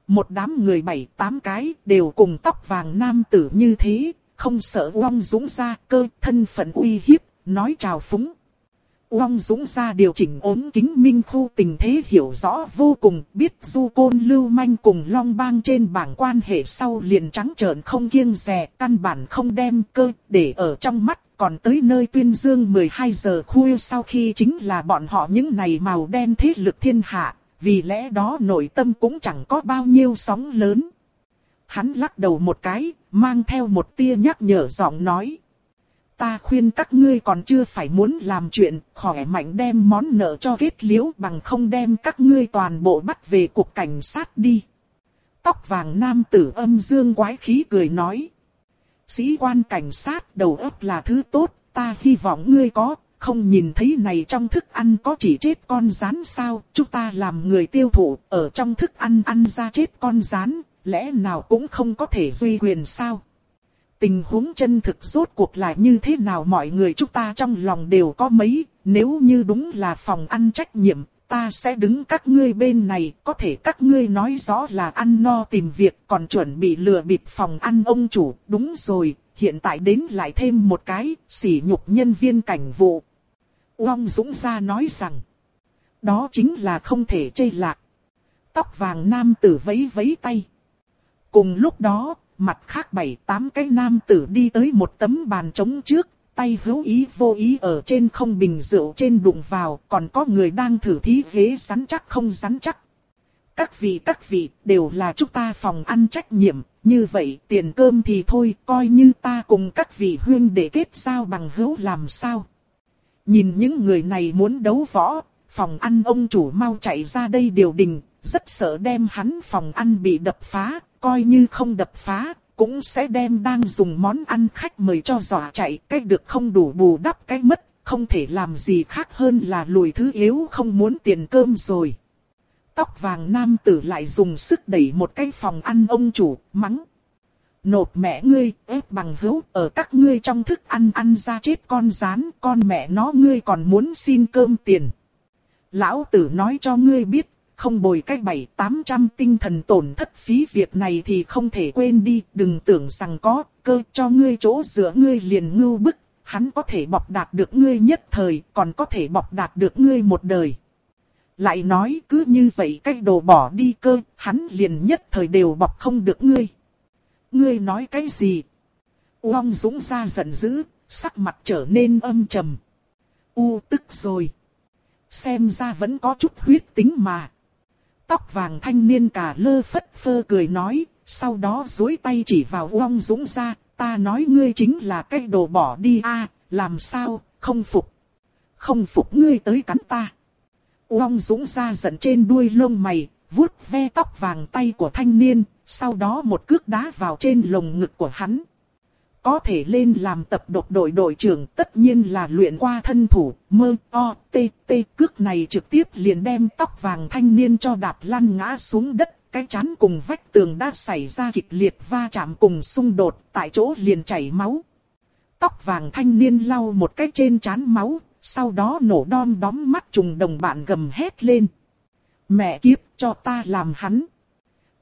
Một đám người bảy tám cái đều cùng tóc vàng nam tử như thế, không sợ Uông Dũng ra cơ thân phận uy hiếp, nói chào phúng. Uông Dũng ra điều chỉnh ốm kính minh khu tình thế hiểu rõ vô cùng, biết du côn lưu manh cùng long bang trên bảng quan hệ sau liền trắng trợn không kiêng rè, căn bản không đem cơ để ở trong mắt còn tới nơi tuyên dương 12 giờ khuya sau khi chính là bọn họ những này màu đen thế lực thiên hạ, vì lẽ đó nội tâm cũng chẳng có bao nhiêu sóng lớn. Hắn lắc đầu một cái, mang theo một tia nhắc nhở giọng nói. Ta khuyên các ngươi còn chưa phải muốn làm chuyện, khỏe mạnh đem món nợ cho kết liễu bằng không đem các ngươi toàn bộ bắt về cục cảnh sát đi. Tóc vàng nam tử âm dương quái khí cười nói sĩ quan cảnh sát đầu óc là thứ tốt, ta hy vọng ngươi có, không nhìn thấy này trong thức ăn có chỉ chết con rán sao, chúng ta làm người tiêu thụ, ở trong thức ăn ăn ra chết con rán, lẽ nào cũng không có thể duy quyền sao. Tình huống chân thực rốt cuộc là như thế nào mọi người chúng ta trong lòng đều có mấy, nếu như đúng là phòng ăn trách nhiệm, ta sẽ đứng các ngươi bên này, có thể các ngươi nói rõ là ăn no tìm việc còn chuẩn bị lừa bịp phòng ăn ông chủ, đúng rồi, hiện tại đến lại thêm một cái, sỉ nhục nhân viên cảnh vụ. Uông Dũng ra nói rằng, đó chính là không thể chây lạc. Tóc vàng nam tử vấy vấy tay. Cùng lúc đó, mặt khác bảy tám cái nam tử đi tới một tấm bàn trống trước, tay hữu ý vô ý ở trên không bình rượu trên đụng vào, còn có người đang thử thí ghế rắn chắc không rắn chắc. Các vị các vị đều là chúng ta phòng ăn trách nhiệm, như vậy tiền cơm thì thôi coi như ta cùng các vị huyên để kết giao bằng hữu làm sao. Nhìn những người này muốn đấu võ, phòng ăn ông chủ mau chạy ra đây điều đình, rất sợ đem hắn phòng ăn bị đập phá, coi như không đập phá, cũng sẽ đem đang dùng món ăn khách mời cho dọa chạy, cái được không đủ bù đắp cái mất, không thể làm gì khác hơn là lùi thứ yếu không muốn tiền cơm rồi. Tóc vàng nam tử lại dùng sức đẩy một cái phòng ăn ông chủ, mắng. Nộp mẹ ngươi, ép bằng hữu, ở các ngươi trong thức ăn ăn ra chết con rán, con mẹ nó ngươi còn muốn xin cơm tiền. Lão tử nói cho ngươi biết, không bồi cách bảy tám trăm tinh thần tổn thất phí việc này thì không thể quên đi, đừng tưởng rằng có, cơ cho ngươi chỗ dựa ngươi liền ngưu bức, hắn có thể bọc đạt được ngươi nhất thời, còn có thể bọc đạt được ngươi một đời. Lại nói cứ như vậy cách đồ bỏ đi cơ, hắn liền nhất thời đều bọc không được ngươi. Ngươi nói cái gì? Uông Dũng ra giận dữ, sắc mặt trở nên âm trầm. U tức rồi. Xem ra vẫn có chút huyết tính mà. Tóc vàng thanh niên cả lơ phất phơ cười nói, sau đó dối tay chỉ vào Uông Dũng ra, ta nói ngươi chính là cái đồ bỏ đi a, làm sao, không phục. Không phục ngươi tới cắn ta. Uông Dũng ra giận trên đuôi lông mày, vuốt ve tóc vàng tay của thanh niên, sau đó một cước đá vào trên lồng ngực của hắn. Có thể lên làm tập độc đội đội trưởng tất nhiên là luyện qua thân thủ, mơ, o, tê, tê, cước này trực tiếp liền đem tóc vàng thanh niên cho đạp lăn ngã xuống đất, cái chán cùng vách tường đã xảy ra kịch liệt va chạm cùng xung đột, tại chỗ liền chảy máu. Tóc vàng thanh niên lau một cái trên chán máu, sau đó nổ đom đóm mắt trùng đồng bạn gầm hét lên. Mẹ kiếp cho ta làm hắn.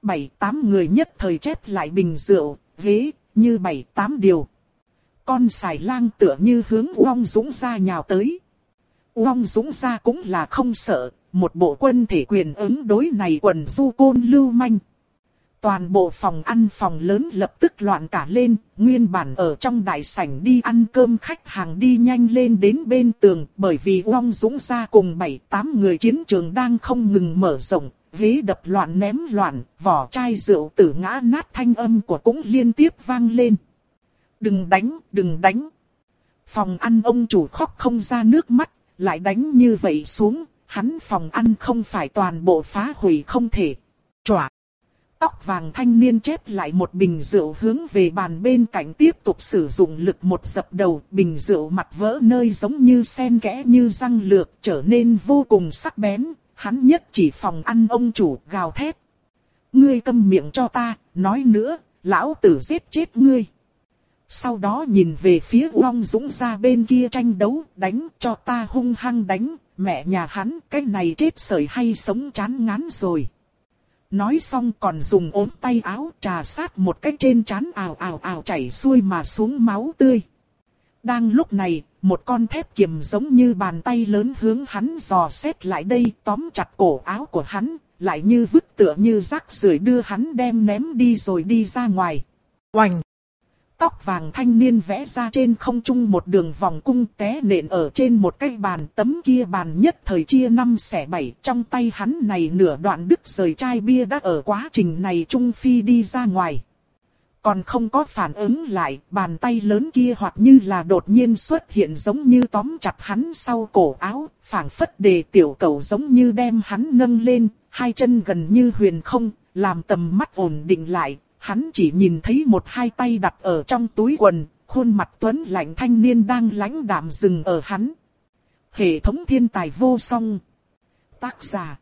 Bảy tám người nhất thời chép lại bình rượu, ghế, như bảy tám điều. Con xài lang tựa như hướng Uông Dũng ra nhào tới. Uông Dũng ra cũng là không sợ, một bộ quân thể quyền ứng đối này quần du côn lưu manh. Toàn bộ phòng ăn phòng lớn lập tức loạn cả lên, nguyên bản ở trong đại sảnh đi ăn cơm khách hàng đi nhanh lên đến bên tường, bởi vì Uông Dũng ra cùng 7-8 người chiến trường đang không ngừng mở rộng, ghế đập loạn ném loạn, vỏ chai rượu tử ngã nát thanh âm của cũng liên tiếp vang lên. Đừng đánh, đừng đánh. Phòng ăn ông chủ khóc không ra nước mắt, lại đánh như vậy xuống, hắn phòng ăn không phải toàn bộ phá hủy không thể. Chòa. Tóc vàng thanh niên chép lại một bình rượu hướng về bàn bên cạnh tiếp tục sử dụng lực một dập đầu. Bình rượu mặt vỡ nơi giống như sen kẽ như răng lược trở nên vô cùng sắc bén. Hắn nhất chỉ phòng ăn ông chủ gào thét. Ngươi câm miệng cho ta, nói nữa, lão tử giết chết ngươi. Sau đó nhìn về phía long Dũng ra bên kia tranh đấu, đánh cho ta hung hăng đánh, mẹ nhà hắn cái này chết sởi hay sống chán ngán rồi. Nói xong còn dùng ốm tay áo trà sát một cái trên chán ào ào ào chảy xuôi mà xuống máu tươi. Đang lúc này, một con thép kiềm giống như bàn tay lớn hướng hắn dò xét lại đây tóm chặt cổ áo của hắn, lại như vứt tựa như rác rưởi đưa hắn đem ném đi rồi đi ra ngoài. Oành! Tóc vàng thanh niên vẽ ra trên không trung một đường vòng cung té nện ở trên một cái bàn tấm kia bàn nhất thời chia năm xẻ bảy trong tay hắn này nửa đoạn đứt rời chai bia đã ở quá trình này trung phi đi ra ngoài. Còn không có phản ứng lại, bàn tay lớn kia hoặc như là đột nhiên xuất hiện giống như tóm chặt hắn sau cổ áo, phảng phất đề tiểu cầu giống như đem hắn nâng lên, hai chân gần như huyền không, làm tầm mắt ổn định lại, hắn chỉ nhìn thấy một hai tay đặt ở trong túi quần, khuôn mặt tuấn lạnh thanh niên đang lãnh đạm dừng ở hắn. Hệ thống thiên tài vô song. Tác giả.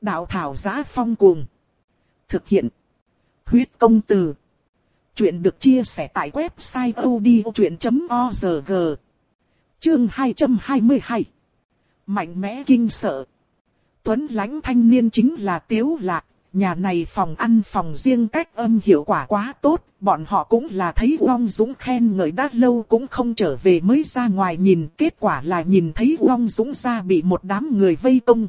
Đạo thảo giá phong cuồng. Thực hiện. Huyết công từ. Chuyện được chia sẻ tại website odchuyện.org. Chương 222. Mạnh mẽ kinh sợ. Tuấn lãnh thanh niên chính là Tiếu Lạc, nhà này phòng ăn phòng riêng cách âm hiệu quả quá tốt, bọn họ cũng là thấy Uông Dũng khen ngợi đã lâu cũng không trở về mới ra ngoài nhìn, kết quả là nhìn thấy Uông Dũng ra bị một đám người vây công.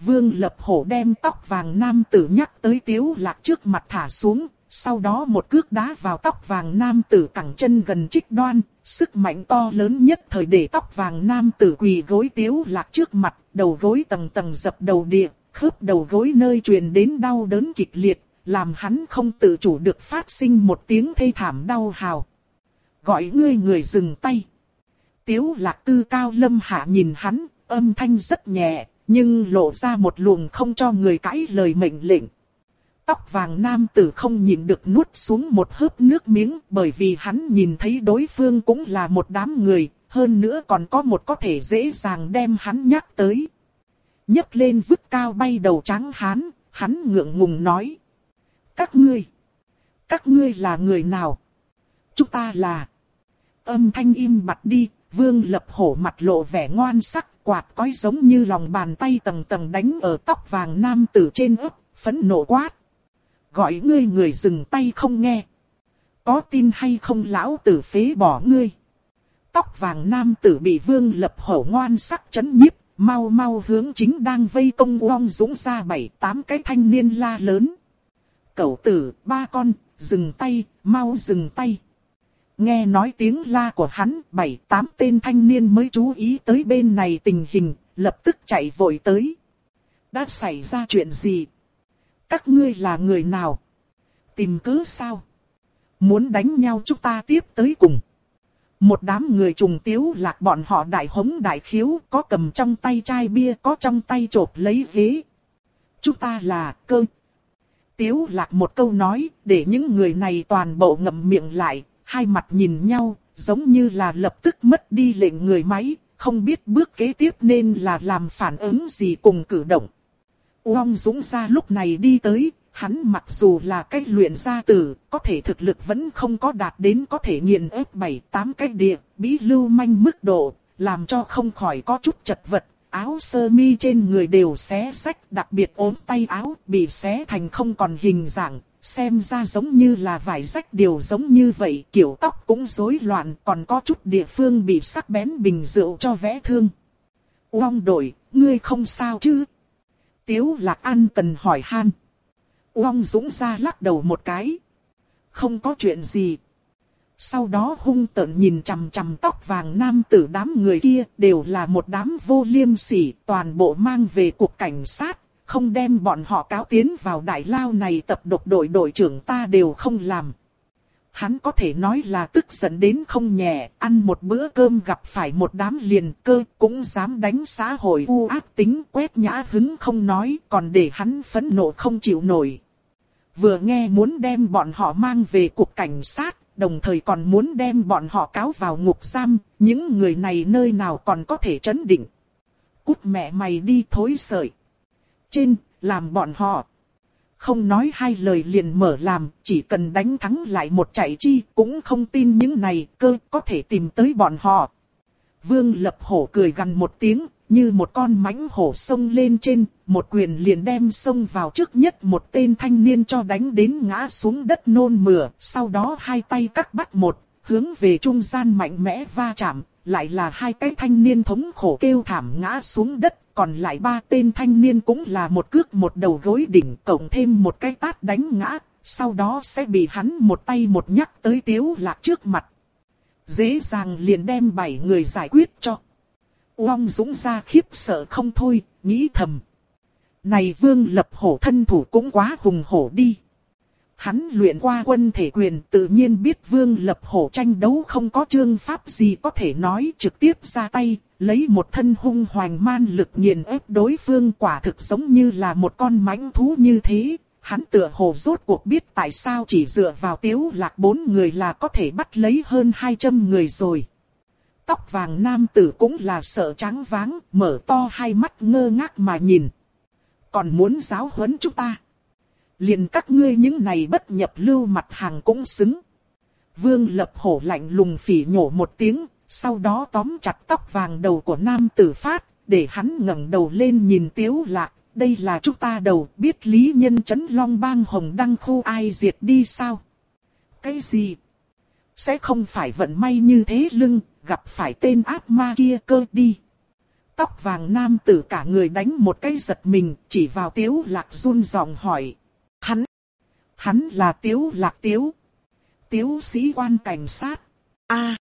Vương Lập Hổ đem tóc vàng nam tử nhắc tới tiếu lạc trước mặt thả xuống, sau đó một cước đá vào tóc vàng nam tử cẳng chân gần trích đoan, sức mạnh to lớn nhất thời để tóc vàng nam tử quỳ gối tiếu lạc trước mặt, đầu gối tầng tầng dập đầu địa, khớp đầu gối nơi truyền đến đau đớn kịch liệt, làm hắn không tự chủ được phát sinh một tiếng thê thảm đau hào. Gọi ngươi người dừng tay. Tiếu lạc tư cao lâm hạ nhìn hắn, âm thanh rất nhẹ, nhưng lộ ra một luồng không cho người cãi lời mệnh lệnh. Tóc vàng nam tử không nhịn được nuốt xuống một hớp nước miếng bởi vì hắn nhìn thấy đối phương cũng là một đám người, hơn nữa còn có một có thể dễ dàng đem hắn nhắc tới. nhấc lên vứt cao bay đầu trắng hắn, hắn ngượng ngùng nói. Các ngươi, các ngươi là người nào? Chúng ta là... Âm thanh im mặt đi, vương lập hổ mặt lộ vẻ ngoan sắc, quạt cói giống như lòng bàn tay tầng tầng đánh ở tóc vàng nam tử trên ấp, phẫn nộ quát. Gọi ngươi người dừng tay không nghe. Có tin hay không lão tử phế bỏ ngươi. Tóc vàng nam tử bị vương lập hổ ngoan sắc chấn nhiếp, mau mau hướng chính đang vây công uong dũng ra bảy tám cái thanh niên la lớn. Cậu tử, ba con, dừng tay, mau dừng tay. Nghe nói tiếng la của hắn, bảy tám tên thanh niên mới chú ý tới bên này tình hình, lập tức chạy vội tới. Đã xảy ra chuyện gì? Các ngươi là người nào? Tìm cứ sao? Muốn đánh nhau chúng ta tiếp tới cùng. Một đám người trùng tiếu lạc bọn họ đại hống đại khiếu, có cầm trong tay chai bia, có trong tay chộp lấy ghế. Chúng ta là cơ. Tiếu lạc một câu nói, để những người này toàn bộ ngậm miệng lại, hai mặt nhìn nhau, giống như là lập tức mất đi lệnh người máy, không biết bước kế tiếp nên là làm phản ứng gì cùng cử động. Uông Dũng ra lúc này đi tới, hắn mặc dù là cách luyện gia tử, có thể thực lực vẫn không có đạt đến có thể nghiền ép bảy tám cái địa, bí lưu manh mức độ, làm cho không khỏi có chút chật vật. Áo sơ mi trên người đều xé sách, đặc biệt ốm tay áo bị xé thành không còn hình dạng, xem ra giống như là vải rách điều giống như vậy, kiểu tóc cũng rối loạn, còn có chút địa phương bị sắc bén bình rượu cho vẽ thương. Uông đổi, ngươi không sao chứ? Tiếu lạc an cần hỏi han. Uông Dũng ra lắc đầu một cái. Không có chuyện gì. Sau đó hung tợn nhìn chằm chằm tóc vàng nam tử đám người kia đều là một đám vô liêm sỉ, toàn bộ mang về cục cảnh sát. Không đem bọn họ cáo tiến vào đại lao này tập độc đội đội trưởng ta đều không làm. Hắn có thể nói là tức giận đến không nhẹ, ăn một bữa cơm gặp phải một đám liền cơ, cũng dám đánh xã hội u ác tính quét nhã hứng không nói, còn để hắn phẫn nộ không chịu nổi. Vừa nghe muốn đem bọn họ mang về cục cảnh sát, đồng thời còn muốn đem bọn họ cáo vào ngục giam, những người này nơi nào còn có thể chấn định. Cút mẹ mày đi thối sợi. Trên, làm bọn họ không nói hai lời liền mở làm, chỉ cần đánh thắng lại một chạy chi, cũng không tin những này cơ có thể tìm tới bọn họ. Vương lập hổ cười gần một tiếng, như một con mãnh hổ sông lên trên, một quyền liền đem sông vào trước nhất một tên thanh niên cho đánh đến ngã xuống đất nôn mửa, sau đó hai tay cắt bắt một, hướng về trung gian mạnh mẽ va chạm, lại là hai cái thanh niên thống khổ kêu thảm ngã xuống đất, còn lại ba tên thanh niên cũng là một cước một đầu gối đỉnh cộng thêm một cái tát đánh ngã, sau đó sẽ bị hắn một tay một nhắc tới tiếu lạc trước mặt. Dễ dàng liền đem bảy người giải quyết cho. Uông Dũng ra khiếp sợ không thôi, nghĩ thầm. Này vương lập hổ thân thủ cũng quá hùng hổ đi. Hắn luyện qua quân thể quyền tự nhiên biết vương lập hổ tranh đấu không có chương pháp gì có thể nói trực tiếp ra tay, lấy một thân hung hoành man lực nghiền ép đối phương quả thực giống như là một con mãnh thú như thế. Hắn tựa hồ rốt cuộc biết tại sao chỉ dựa vào tiếu lạc bốn người là có thể bắt lấy hơn 200 người rồi. Tóc vàng nam tử cũng là sợ trắng váng, mở to hai mắt ngơ ngác mà nhìn. Còn muốn giáo huấn chúng ta. Liền các ngươi những này bất nhập lưu mặt hàng cũng xứng. Vương lập hổ lạnh lùng phỉ nhổ một tiếng, sau đó tóm chặt tóc vàng đầu của nam tử phát, để hắn ngẩng đầu lên nhìn tiếu lạc. Đây là chúng ta đầu biết lý nhân chấn long bang hồng đăng khu ai diệt đi sao? Cái gì? Sẽ không phải vận may như thế lưng, gặp phải tên ác ma kia cơ đi. Tóc vàng nam tử cả người đánh một cái giật mình, chỉ vào tiếu lạc run giọng hỏi. Hắn, là tiếu lạc tiếu. Tiếu sĩ quan cảnh sát. a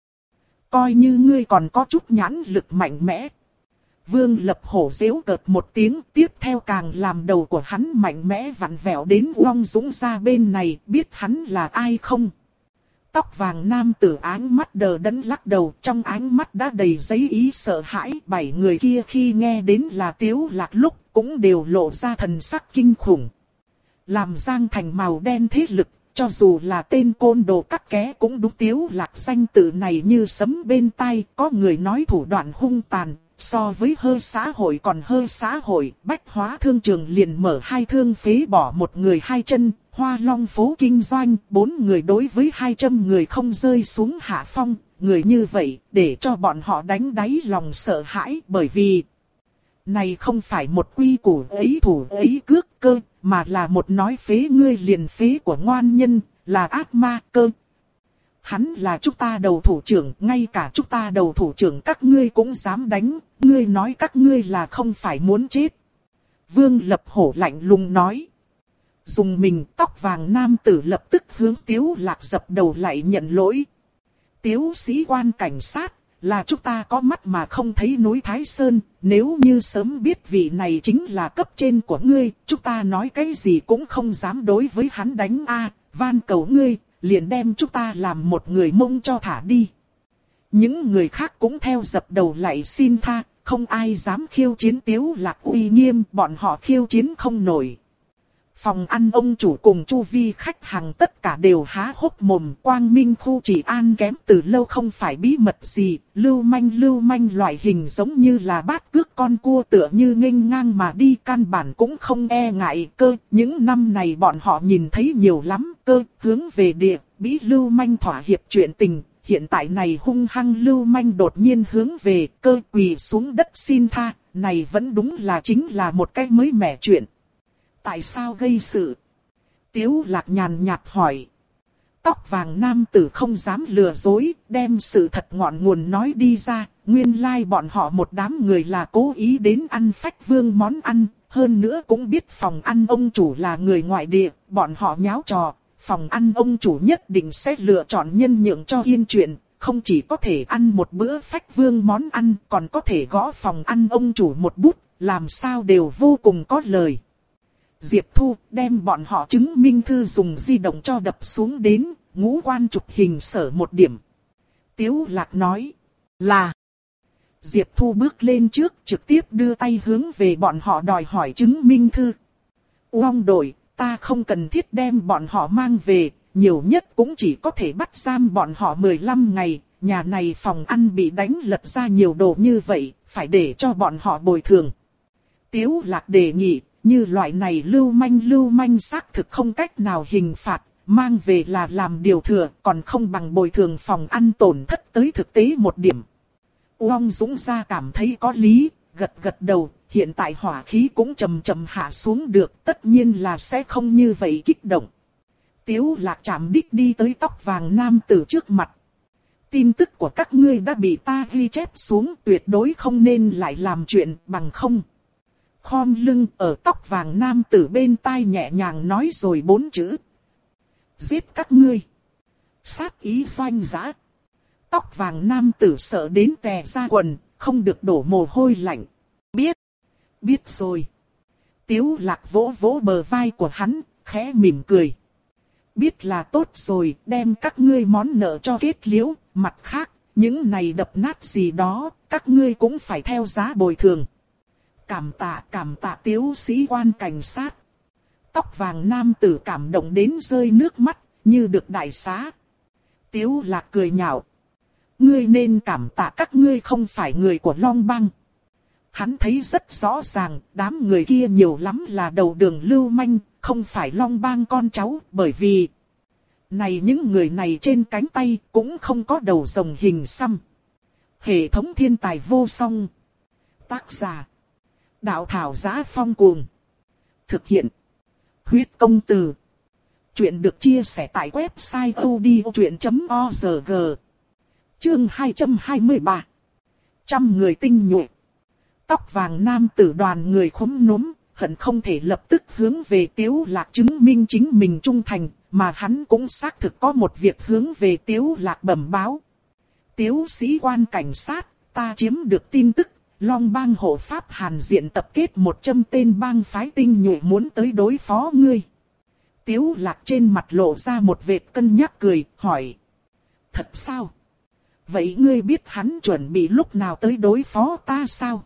coi như ngươi còn có chút nhãn lực mạnh mẽ. Vương lập hổ dễu cợt một tiếng tiếp theo càng làm đầu của hắn mạnh mẽ vặn vẹo đến uong dũng ra bên này biết hắn là ai không Tóc vàng nam tử áng mắt đờ đẫn lắc đầu, trong ánh mắt đã đầy giấy ý sợ hãi. Bảy người kia khi nghe đến là tiếu lạc lúc, cũng đều lộ ra thần sắc kinh khủng. Làm giang thành màu đen thế lực, cho dù là tên côn đồ cắt ké cũng đúng tiếu lạc danh tự này như sấm bên tai, có người nói thủ đoạn hung tàn, so với hơi xã hội còn hơi xã hội, bách hóa thương trường liền mở hai thương phế bỏ một người hai chân, hoa long phố kinh doanh, bốn người đối với hai trăm người không rơi xuống hạ phong, người như vậy, để cho bọn họ đánh đáy lòng sợ hãi bởi vì này không phải một quy củ ấy thủ ấy cước cơ, mà là một nói phế ngươi liền phế của ngoan nhân, là ác ma cơ. Hắn là chúng ta đầu thủ trưởng, ngay cả chúng ta đầu thủ trưởng các ngươi cũng dám đánh, ngươi nói các ngươi là không phải muốn chết. Vương lập hổ lạnh lùng nói. Dùng mình tóc vàng nam tử lập tức hướng tiếu lạc dập đầu lại nhận lỗi. Tiếu sĩ quan cảnh sát, là chúng ta có mắt mà không thấy núi Thái Sơn, nếu như sớm biết vị này chính là cấp trên của ngươi, chúng ta nói cái gì cũng không dám đối với hắn đánh a van cầu ngươi, liền đem chúng ta làm một người mông cho thả đi. Những người khác cũng theo dập đầu lại xin tha, không ai dám khiêu chiến tiếu lạc uy nghiêm, bọn họ khiêu chiến không nổi. Phòng ăn ông chủ cùng chu vi khách hàng tất cả đều há hốc mồm. Quang minh khu chỉ an kém từ lâu không phải bí mật gì, lưu manh lưu manh loại hình giống như là bát cước con cua tựa như nghênh ngang mà đi căn bản cũng không e ngại cơ, những năm này bọn họ nhìn thấy nhiều lắm cơ, hướng về địa, bí lưu manh thỏa hiệp chuyện tình, hiện tại này hung hăng lưu manh đột nhiên hướng về cơ quỳ xuống đất xin tha, này vẫn đúng là chính là một cái mới mẻ chuyện tại sao gây sự? Tiếu lạc nhàn nhạt hỏi. Tóc vàng nam tử không dám lừa dối, đem sự thật ngọn nguồn nói đi ra, nguyên lai like bọn họ một đám người là cố ý đến ăn phách vương món ăn, hơn nữa cũng biết phòng ăn ông chủ là người ngoại địa, bọn họ nháo trò, phòng ăn ông chủ nhất định sẽ lựa chọn nhân nhượng cho yên chuyện, không chỉ có thể ăn một bữa phách vương món ăn, còn có thể gõ phòng ăn ông chủ một bút, làm sao đều vô cùng có lời. Diệp Thu đem bọn họ chứng minh thư dùng di động cho đập xuống đến, ngũ quan chụp hình sở một điểm. Tiếu Lạc nói là Diệp Thu bước lên trước trực tiếp đưa tay hướng về bọn họ đòi hỏi chứng minh thư. Uông đổi, ta không cần thiết đem bọn họ mang về, nhiều nhất cũng chỉ có thể bắt giam bọn họ 15 ngày. Nhà này phòng ăn bị đánh lật ra nhiều đồ như vậy, phải để cho bọn họ bồi thường. Tiếu lạc đề nghị, như loại này lưu manh lưu manh xác thực không cách nào hình phạt, mang về là làm điều thừa, còn không bằng bồi thường phòng ăn tổn thất tới thực tế một điểm. Uông Dũng ra cảm thấy có lý, gật gật đầu, hiện tại hỏa khí cũng chầm chầm hạ xuống được, tất nhiên là sẽ không như vậy kích động. Tiếu lạc chạm đích đi tới tóc vàng nam tử trước mặt. Tin tức của các ngươi đã bị ta ghi chép xuống tuyệt đối không nên lại làm chuyện bằng không khom lưng ở tóc vàng nam tử bên tai nhẹ nhàng nói rồi bốn chữ. Giết các ngươi. Sát ý doanh giã. Tóc vàng nam tử sợ đến tè ra quần, không được đổ mồ hôi lạnh. Biết. Biết rồi. Tiếu lạc vỗ vỗ bờ vai của hắn, khẽ mỉm cười. Biết là tốt rồi, đem các ngươi món nợ cho kết liễu, mặt khác, những này đập nát gì đó, các ngươi cũng phải theo giá bồi thường. Cảm tạ cảm tạ tiếu sĩ quan cảnh sát. Tóc vàng nam tử cảm động đến rơi nước mắt, như được đại xá. Tiếu lạc cười nhạo. Ngươi nên cảm tạ các ngươi không phải người của Long Bang. Hắn thấy rất rõ ràng, đám người kia nhiều lắm là đầu đường lưu manh, không phải Long Bang con cháu, bởi vì... Này những người này trên cánh tay cũng không có đầu rồng hình xăm. Hệ thống thiên tài vô song. Tác giả. Đạo thảo giá phong cuồng. Thực hiện. Huyết công từ. Chuyện được chia sẻ tại website odchuyện.org. Chương 223. Trăm người tinh nhuệ. Tóc vàng nam tử đoàn người khốn núm, hận không thể lập tức hướng về tiếu lạc chứng minh chính mình trung thành, mà hắn cũng xác thực có một việc hướng về tiếu lạc bẩm báo. Tiếu sĩ quan cảnh sát, ta chiếm được tin tức Long bang hộ pháp hàn diện tập kết một trăm tên bang phái tinh nhuệ muốn tới đối phó ngươi. Tiếu lạc trên mặt lộ ra một vệt cân nhắc cười, hỏi. Thật sao? Vậy ngươi biết hắn chuẩn bị lúc nào tới đối phó ta sao?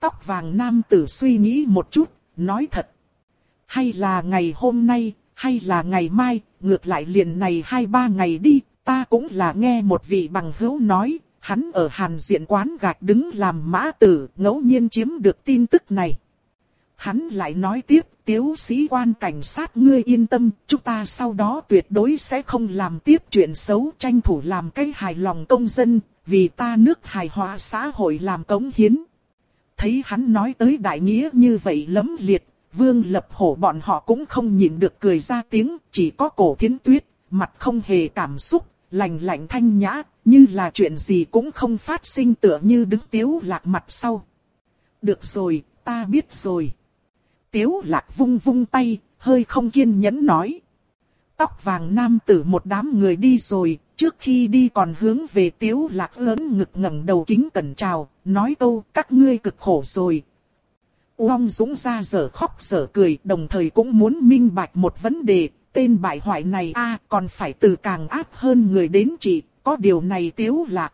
Tóc vàng nam tử suy nghĩ một chút, nói thật. Hay là ngày hôm nay, hay là ngày mai, ngược lại liền này hai ba ngày đi, ta cũng là nghe một vị bằng hữu nói, hắn ở hàn diện quán gạch đứng làm mã tử, ngẫu nhiên chiếm được tin tức này. Hắn lại nói tiếp, tiếu sĩ quan cảnh sát ngươi yên tâm, chúng ta sau đó tuyệt đối sẽ không làm tiếp chuyện xấu tranh thủ làm cái hài lòng công dân, vì ta nước hài hòa xã hội làm cống hiến. Thấy hắn nói tới đại nghĩa như vậy lấm liệt, vương lập hổ bọn họ cũng không nhịn được cười ra tiếng, chỉ có cổ thiến tuyết, mặt không hề cảm xúc, lành lạnh thanh nhã, như là chuyện gì cũng không phát sinh tựa như đứng tiếu lạc mặt sau. Được rồi, ta biết rồi. Tiếu lạc vung vung tay, hơi không kiên nhẫn nói. Tóc vàng nam tử một đám người đi rồi, trước khi đi còn hướng về tiếu lạc lớn ngực ngẩng đầu kính cẩn chào, nói câu các ngươi cực khổ rồi. Uông Dũng ra giờ khóc giờ cười đồng thời cũng muốn minh bạch một vấn đề, tên bại hoại này a còn phải từ càng áp hơn người đến chị, có điều này tiếu lạc.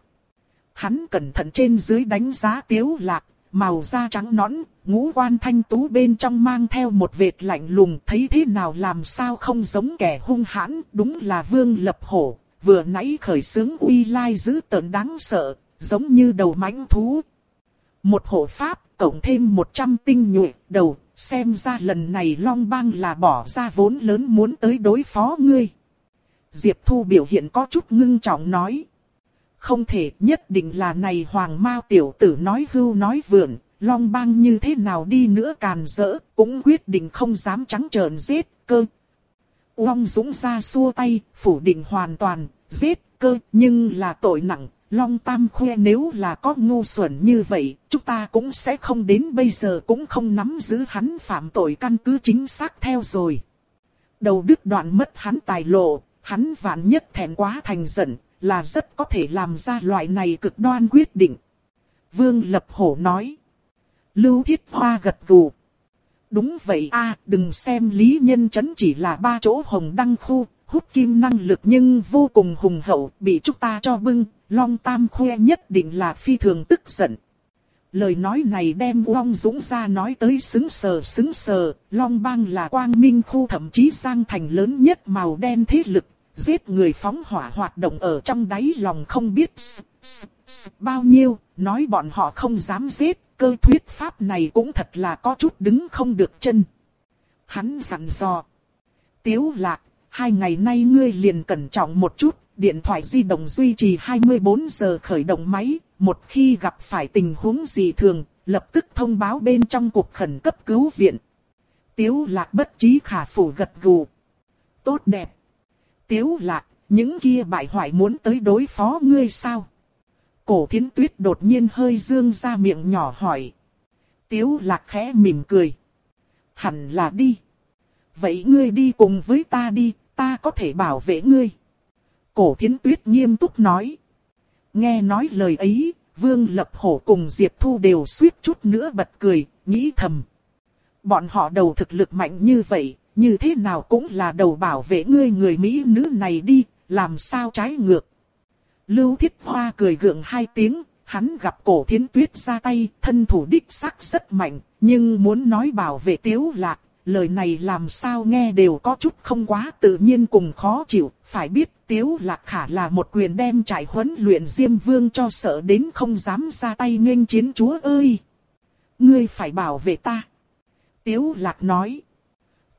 Hắn cẩn thận trên dưới đánh giá tiếu lạc, màu da trắng nõn, ngũ quan thanh tú bên trong mang theo một vệt lạnh lùng thấy thế nào làm sao không giống kẻ hung hãn, đúng là vương lập hổ, vừa nãy khởi sướng uy lai dữ tợn đáng sợ, giống như đầu mãnh thú. Một hộ pháp, cộng thêm 100 tinh nhuệ, đầu, xem ra lần này Long Bang là bỏ ra vốn lớn muốn tới đối phó ngươi. Diệp Thu biểu hiện có chút ngưng trọng nói. Không thể nhất định là này Hoàng Mao tiểu tử nói hưu nói vượn, Long Bang như thế nào đi nữa càn rỡ, cũng quyết định không dám trắng trợn giết cơ. Uông Dũng ra xua tay, phủ định hoàn toàn, giết cơ, nhưng là tội nặng, Long Tam Khuê nếu là có ngu xuẩn như vậy, chúng ta cũng sẽ không đến bây giờ cũng không nắm giữ hắn phạm tội căn cứ chính xác theo rồi. Đầu đứt đoạn mất hắn tài lộ, hắn vạn nhất thẹn quá thành giận, là rất có thể làm ra loại này cực đoan quyết định. Vương Lập Hổ nói. Lưu Thiết Hoa gật gù. Đúng vậy a, đừng xem lý nhân chấn chỉ là ba chỗ hồng đăng khu, hút kim năng lực nhưng vô cùng hùng hậu, bị chúng ta cho bưng, Long Tam khoe nhất định là phi thường tức giận. Lời nói này đem Long Dũng ra nói tới xứng sờ xứng sờ, Long Bang là quang minh khu thậm chí sang thành lớn nhất màu đen thế lực, giết người phóng hỏa hoạt động ở trong đáy lòng không biết bao nhiêu, nói bọn họ không dám giết, cơ thuyết pháp này cũng thật là có chút đứng không được chân. Hắn dặn dò. Tiếu lạc, hai ngày nay ngươi liền cẩn trọng một chút, điện thoại di động duy trì 24 giờ khởi động máy, một khi gặp phải tình huống gì thường, lập tức thông báo bên trong cuộc khẩn cấp cứu viện. Tiếu lạc bất trí khả phủ gật gù. Tốt đẹp. Tiếu lạc, những kia bại hoại muốn tới đối phó ngươi sao? Cổ thiến tuyết đột nhiên hơi dương ra miệng nhỏ hỏi. Tiếu lạc khẽ mỉm cười. Hẳn là đi. Vậy ngươi đi cùng với ta đi, ta có thể bảo vệ ngươi. Cổ thiến tuyết nghiêm túc nói. Nghe nói lời ấy, Vương Lập Hổ cùng Diệp Thu đều suýt chút nữa bật cười, nghĩ thầm. Bọn họ đầu thực lực mạnh như vậy, như thế nào cũng là đầu bảo vệ ngươi người Mỹ nữ này đi, làm sao trái ngược. Lưu Thiết Hoa cười gượng hai tiếng, hắn gặp cổ thiến tuyết ra tay, thân thủ đích sắc rất mạnh, nhưng muốn nói bảo vệ tiếu lạc, lời này làm sao nghe đều có chút không quá tự nhiên cùng khó chịu, phải biết tiếu lạc khả là một quyền đem trải huấn luyện Diêm Vương cho sợ đến không dám ra tay nghênh chiến chúa ơi. Ngươi phải bảo vệ ta. Tiếu lạc nói.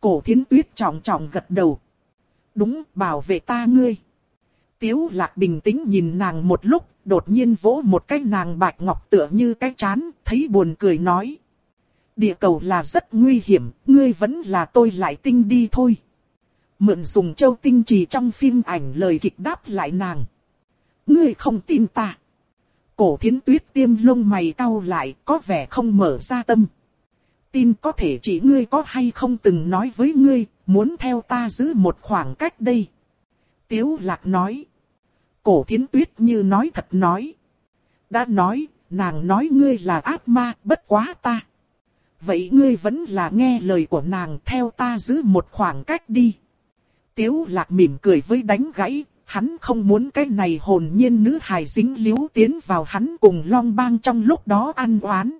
Cổ thiến tuyết trọng trọng gật đầu. Đúng, bảo vệ ta ngươi. Tiếu lạc bình tĩnh nhìn nàng một lúc, đột nhiên vỗ một cái nàng bạch ngọc tựa như cái chán, thấy buồn cười nói. Địa cầu là rất nguy hiểm, ngươi vẫn là tôi lại tinh đi thôi. Mượn dùng châu tinh trì trong phim ảnh lời kịch đáp lại nàng. Ngươi không tin ta. Cổ thiến tuyết tiêm lông mày cau lại, có vẻ không mở ra tâm tin có thể chỉ ngươi có hay không từng nói với ngươi, muốn theo ta giữ một khoảng cách đây. Tiếu lạc nói. Cổ thiến tuyết như nói thật nói. Đã nói, nàng nói ngươi là ác ma, bất quá ta. Vậy ngươi vẫn là nghe lời của nàng theo ta giữ một khoảng cách đi. Tiếu lạc mỉm cười với đánh gãy, hắn không muốn cái này hồn nhiên nữ hài dính liếu tiến vào hắn cùng long bang trong lúc đó ăn oán.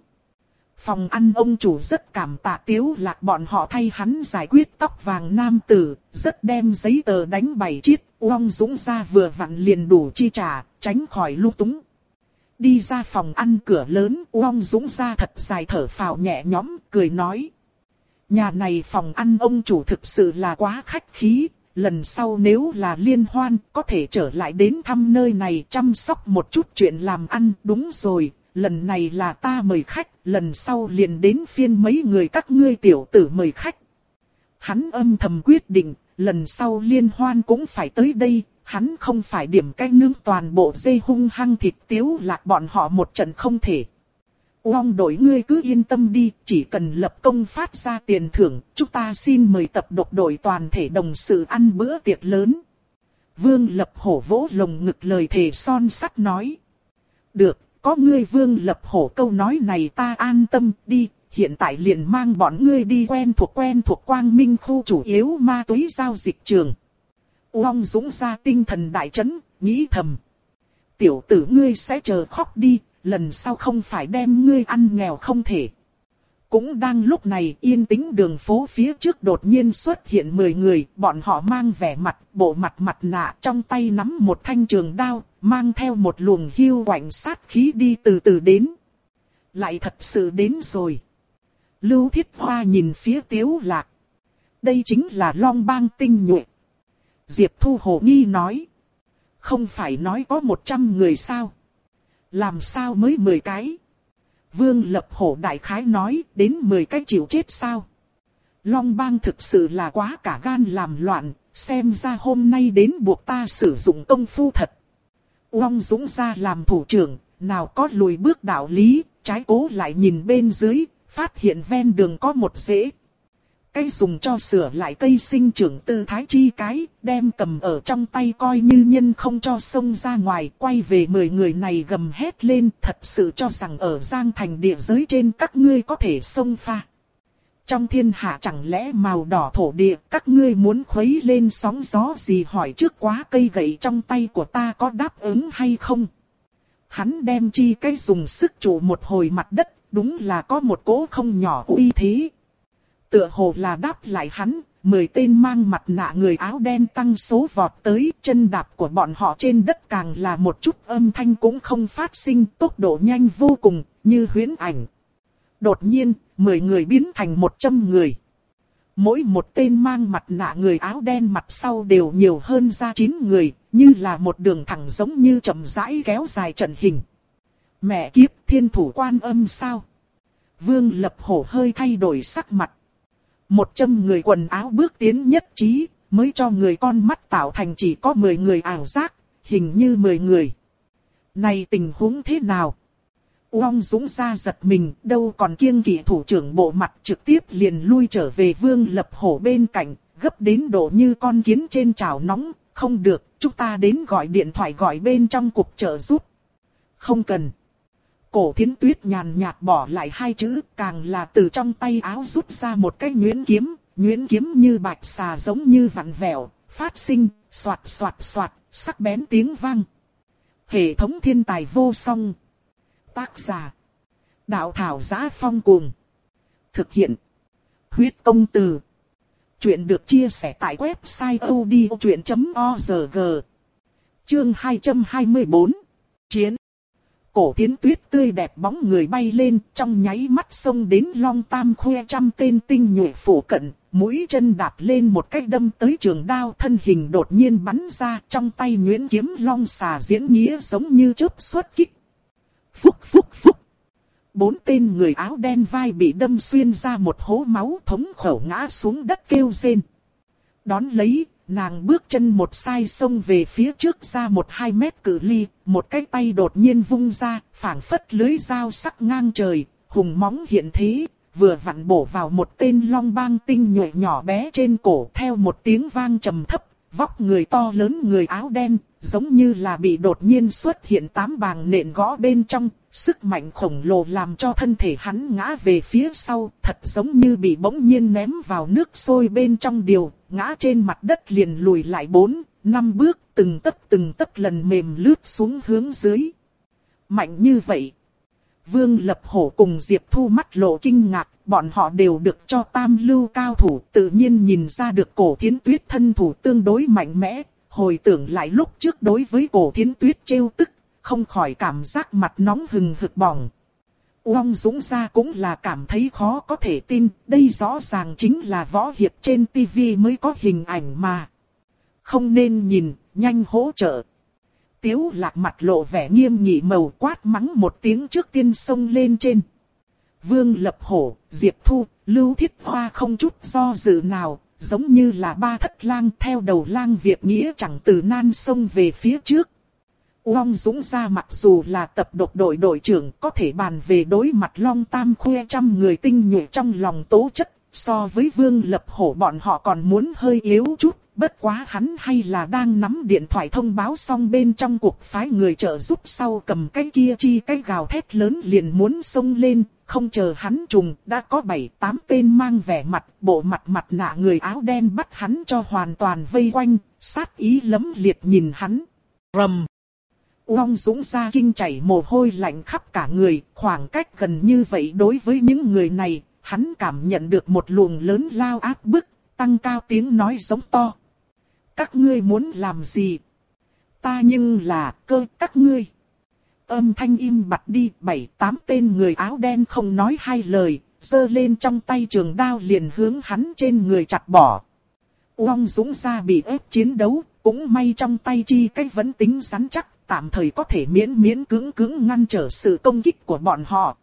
Phòng ăn ông chủ rất cảm tạ tiếu lạc bọn họ thay hắn giải quyết tóc vàng nam tử, rất đem giấy tờ đánh bảy chiết, uong dũng ra vừa vặn liền đủ chi trả, tránh khỏi lưu túng. Đi ra phòng ăn cửa lớn, Uông dũng ra thật dài thở phào nhẹ nhõm, cười nói. Nhà này phòng ăn ông chủ thực sự là quá khách khí, lần sau nếu là liên hoan có thể trở lại đến thăm nơi này chăm sóc một chút chuyện làm ăn. Đúng rồi, lần này là ta mời khách, lần sau liền đến phiên mấy người các ngươi tiểu tử mời khách. Hắn âm thầm quyết định, lần sau liên hoan cũng phải tới đây, hắn không phải điểm cái nướng toàn bộ dây hung hăng thịt tiếu lạc bọn họ một trận không thể. Uông đội ngươi cứ yên tâm đi, chỉ cần lập công phát ra tiền thưởng, chúng ta xin mời tập độc đội toàn thể đồng sự ăn bữa tiệc lớn. Vương lập hổ vỗ lồng ngực lời thề son sắt nói. Được, có ngươi vương lập hổ câu nói này ta an tâm đi, hiện tại liền mang bọn ngươi đi quen thuộc quen thuộc quang minh khu chủ yếu ma túy giao dịch trường. Uông dũng ra tinh thần đại chấn, nghĩ thầm. Tiểu tử ngươi sẽ chờ khóc đi, lần sau không phải đem ngươi ăn nghèo không thể. Cũng đang lúc này yên tĩnh đường phố phía trước đột nhiên xuất hiện 10 người, bọn họ mang vẻ mặt, bộ mặt mặt nạ trong tay nắm một thanh trường đao, mang theo một luồng hưu quạnh sát khí đi từ từ đến. Lại thật sự đến rồi. Lưu Thiết Hoa nhìn phía Tiếu Lạc. Đây chính là Long Bang tinh nhuệ. Diệp Thu Hồ Nghi nói. Không phải nói có 100 người sao? Làm sao mới 10 cái? Vương Lập Hổ Đại Khái nói đến 10 cái chịu chết sao? Long bang thực sự là quá cả gan làm loạn, xem ra hôm nay đến buộc ta sử dụng công phu thật. Uông Dũng ra làm thủ trưởng, nào có lùi bước đạo lý, trái cố lại nhìn bên dưới, phát hiện ven đường có một rễ, Cây dùng cho sửa lại cây sinh trưởng tư thái chi cái, đem cầm ở trong tay coi như nhân không cho sông ra ngoài, quay về mười người này gầm hét lên, thật sự cho rằng ở Giang Thành địa giới trên các ngươi có thể sông pha. Trong thiên hạ chẳng lẽ màu đỏ thổ địa, các ngươi muốn khuấy lên sóng gió gì hỏi trước quá cây gậy trong tay của ta có đáp ứng hay không? Hắn đem chi cây dùng sức chủ một hồi mặt đất, đúng là có một cỗ không nhỏ uy thế, Tựa hồ là đáp lại hắn, mười tên mang mặt nạ người áo đen tăng số vọt tới, chân đạp của bọn họ trên đất càng là một chút âm thanh cũng không phát sinh, tốc độ nhanh vô cùng, như huyễn ảnh. Đột nhiên, mười người biến thành một trăm người. Mỗi một tên mang mặt nạ người áo đen mặt sau đều nhiều hơn ra chín người, như là một đường thẳng giống như chậm rãi kéo dài trận hình. Mẹ kiếp thiên thủ quan âm sao? Vương lập hổ hơi thay đổi sắc mặt. Một trăm người quần áo bước tiến nhất trí, mới cho người con mắt tạo thành chỉ có 10 người ảo giác, hình như 10 người. Này tình huống thế nào? Uông Dũng ra giật mình, đâu còn kiêng kỵ thủ trưởng bộ mặt trực tiếp liền lui trở về vương lập hổ bên cạnh, gấp đến độ như con kiến trên chảo nóng, không được, chúng ta đến gọi điện thoại gọi bên trong cục trợ giúp. Không cần. Cổ thiến tuyết nhàn nhạt bỏ lại hai chữ, càng là từ trong tay áo rút ra một cái nhuyễn kiếm, nhuyễn kiếm như bạch xà giống như vặn vẹo, phát sinh, soạt soạt soạt, sắc bén tiếng vang. Hệ thống thiên tài vô song. Tác giả. Đạo thảo giá phong cuồng. Thực hiện. Huyết công từ. Chuyện được chia sẻ tại website odchuyện.org. Chương 224. Chiến cổ thiến tuyết tươi đẹp bóng người bay lên, trong nháy mắt xông đến long tam khoe trăm tên tinh nhuệ phủ cận, mũi chân đạp lên một cách đâm tới trường đao thân hình đột nhiên bắn ra trong tay nguyễn kiếm long xà diễn nghĩa giống như chớp xuất kích. Phúc phúc phúc. Bốn tên người áo đen vai bị đâm xuyên ra một hố máu thống khẩu ngã xuống đất kêu rên. Đón lấy, Nàng bước chân một sai xông về phía trước ra một hai mét cự ly, một cái tay đột nhiên vung ra, phảng phất lưới dao sắc ngang trời, hùng móng hiện thế, vừa vặn bổ vào một tên long bang tinh nhuệ nhỏ bé trên cổ theo một tiếng vang trầm thấp, vóc người to lớn người áo đen, giống như là bị đột nhiên xuất hiện tám bàng nện gõ bên trong, sức mạnh khổng lồ làm cho thân thể hắn ngã về phía sau, thật giống như bị bỗng nhiên ném vào nước sôi bên trong điều, ngã trên mặt đất liền lùi lại bốn, năm bước, từng tấc từng tấc lần mềm lướt xuống hướng dưới. Mạnh như vậy. Vương Lập Hổ cùng Diệp Thu mắt lộ kinh ngạc, bọn họ đều được cho tam lưu cao thủ, tự nhiên nhìn ra được cổ thiến tuyết thân thủ tương đối mạnh mẽ, hồi tưởng lại lúc trước đối với cổ thiến tuyết trêu tức, không khỏi cảm giác mặt nóng hừng hực bỏng. Uông Dũng ra cũng là cảm thấy khó có thể tin, đây rõ ràng chính là võ hiệp trên TV mới có hình ảnh mà. Không nên nhìn, nhanh hỗ trợ. Tiếu lạc mặt lộ vẻ nghiêm nghị màu quát mắng một tiếng trước tiên sông lên trên. Vương Lập Hổ, Diệp Thu, Lưu Thiết Hoa không chút do dự nào, giống như là ba thất lang theo đầu lang Việt nghĩa chẳng từ nan sông về phía trước. long Dũng ra mặc dù là tập độc đội đội trưởng có thể bàn về đối mặt long tam khuê trăm người tinh nhuệ trong lòng tố chất, so với vương lập hổ bọn họ còn muốn hơi yếu chút, bất quá hắn hay là đang nắm điện thoại thông báo xong bên trong cuộc phái người trợ giúp sau cầm cái kia chi cái gào thét lớn liền muốn xông lên, không chờ hắn trùng, đã có bảy tám tên mang vẻ mặt, bộ mặt mặt nạ người áo đen bắt hắn cho hoàn toàn vây quanh, sát ý lấm liệt nhìn hắn. Rầm! Uông Dũng ra kinh chảy mồ hôi lạnh khắp cả người, khoảng cách gần như vậy đối với những người này, hắn cảm nhận được một luồng lớn lao áp bức, tăng cao tiếng nói giống to. Các ngươi muốn làm gì? Ta nhưng là cơ các ngươi. Âm thanh im bặt đi, bảy tám tên người áo đen không nói hai lời, giơ lên trong tay trường đao liền hướng hắn trên người chặt bỏ. Uông Dũng ra bị ép chiến đấu, cũng may trong tay chi cách vẫn tính rắn chắc, tạm thời có thể miễn miễn cứng cứng ngăn trở sự công kích của bọn họ.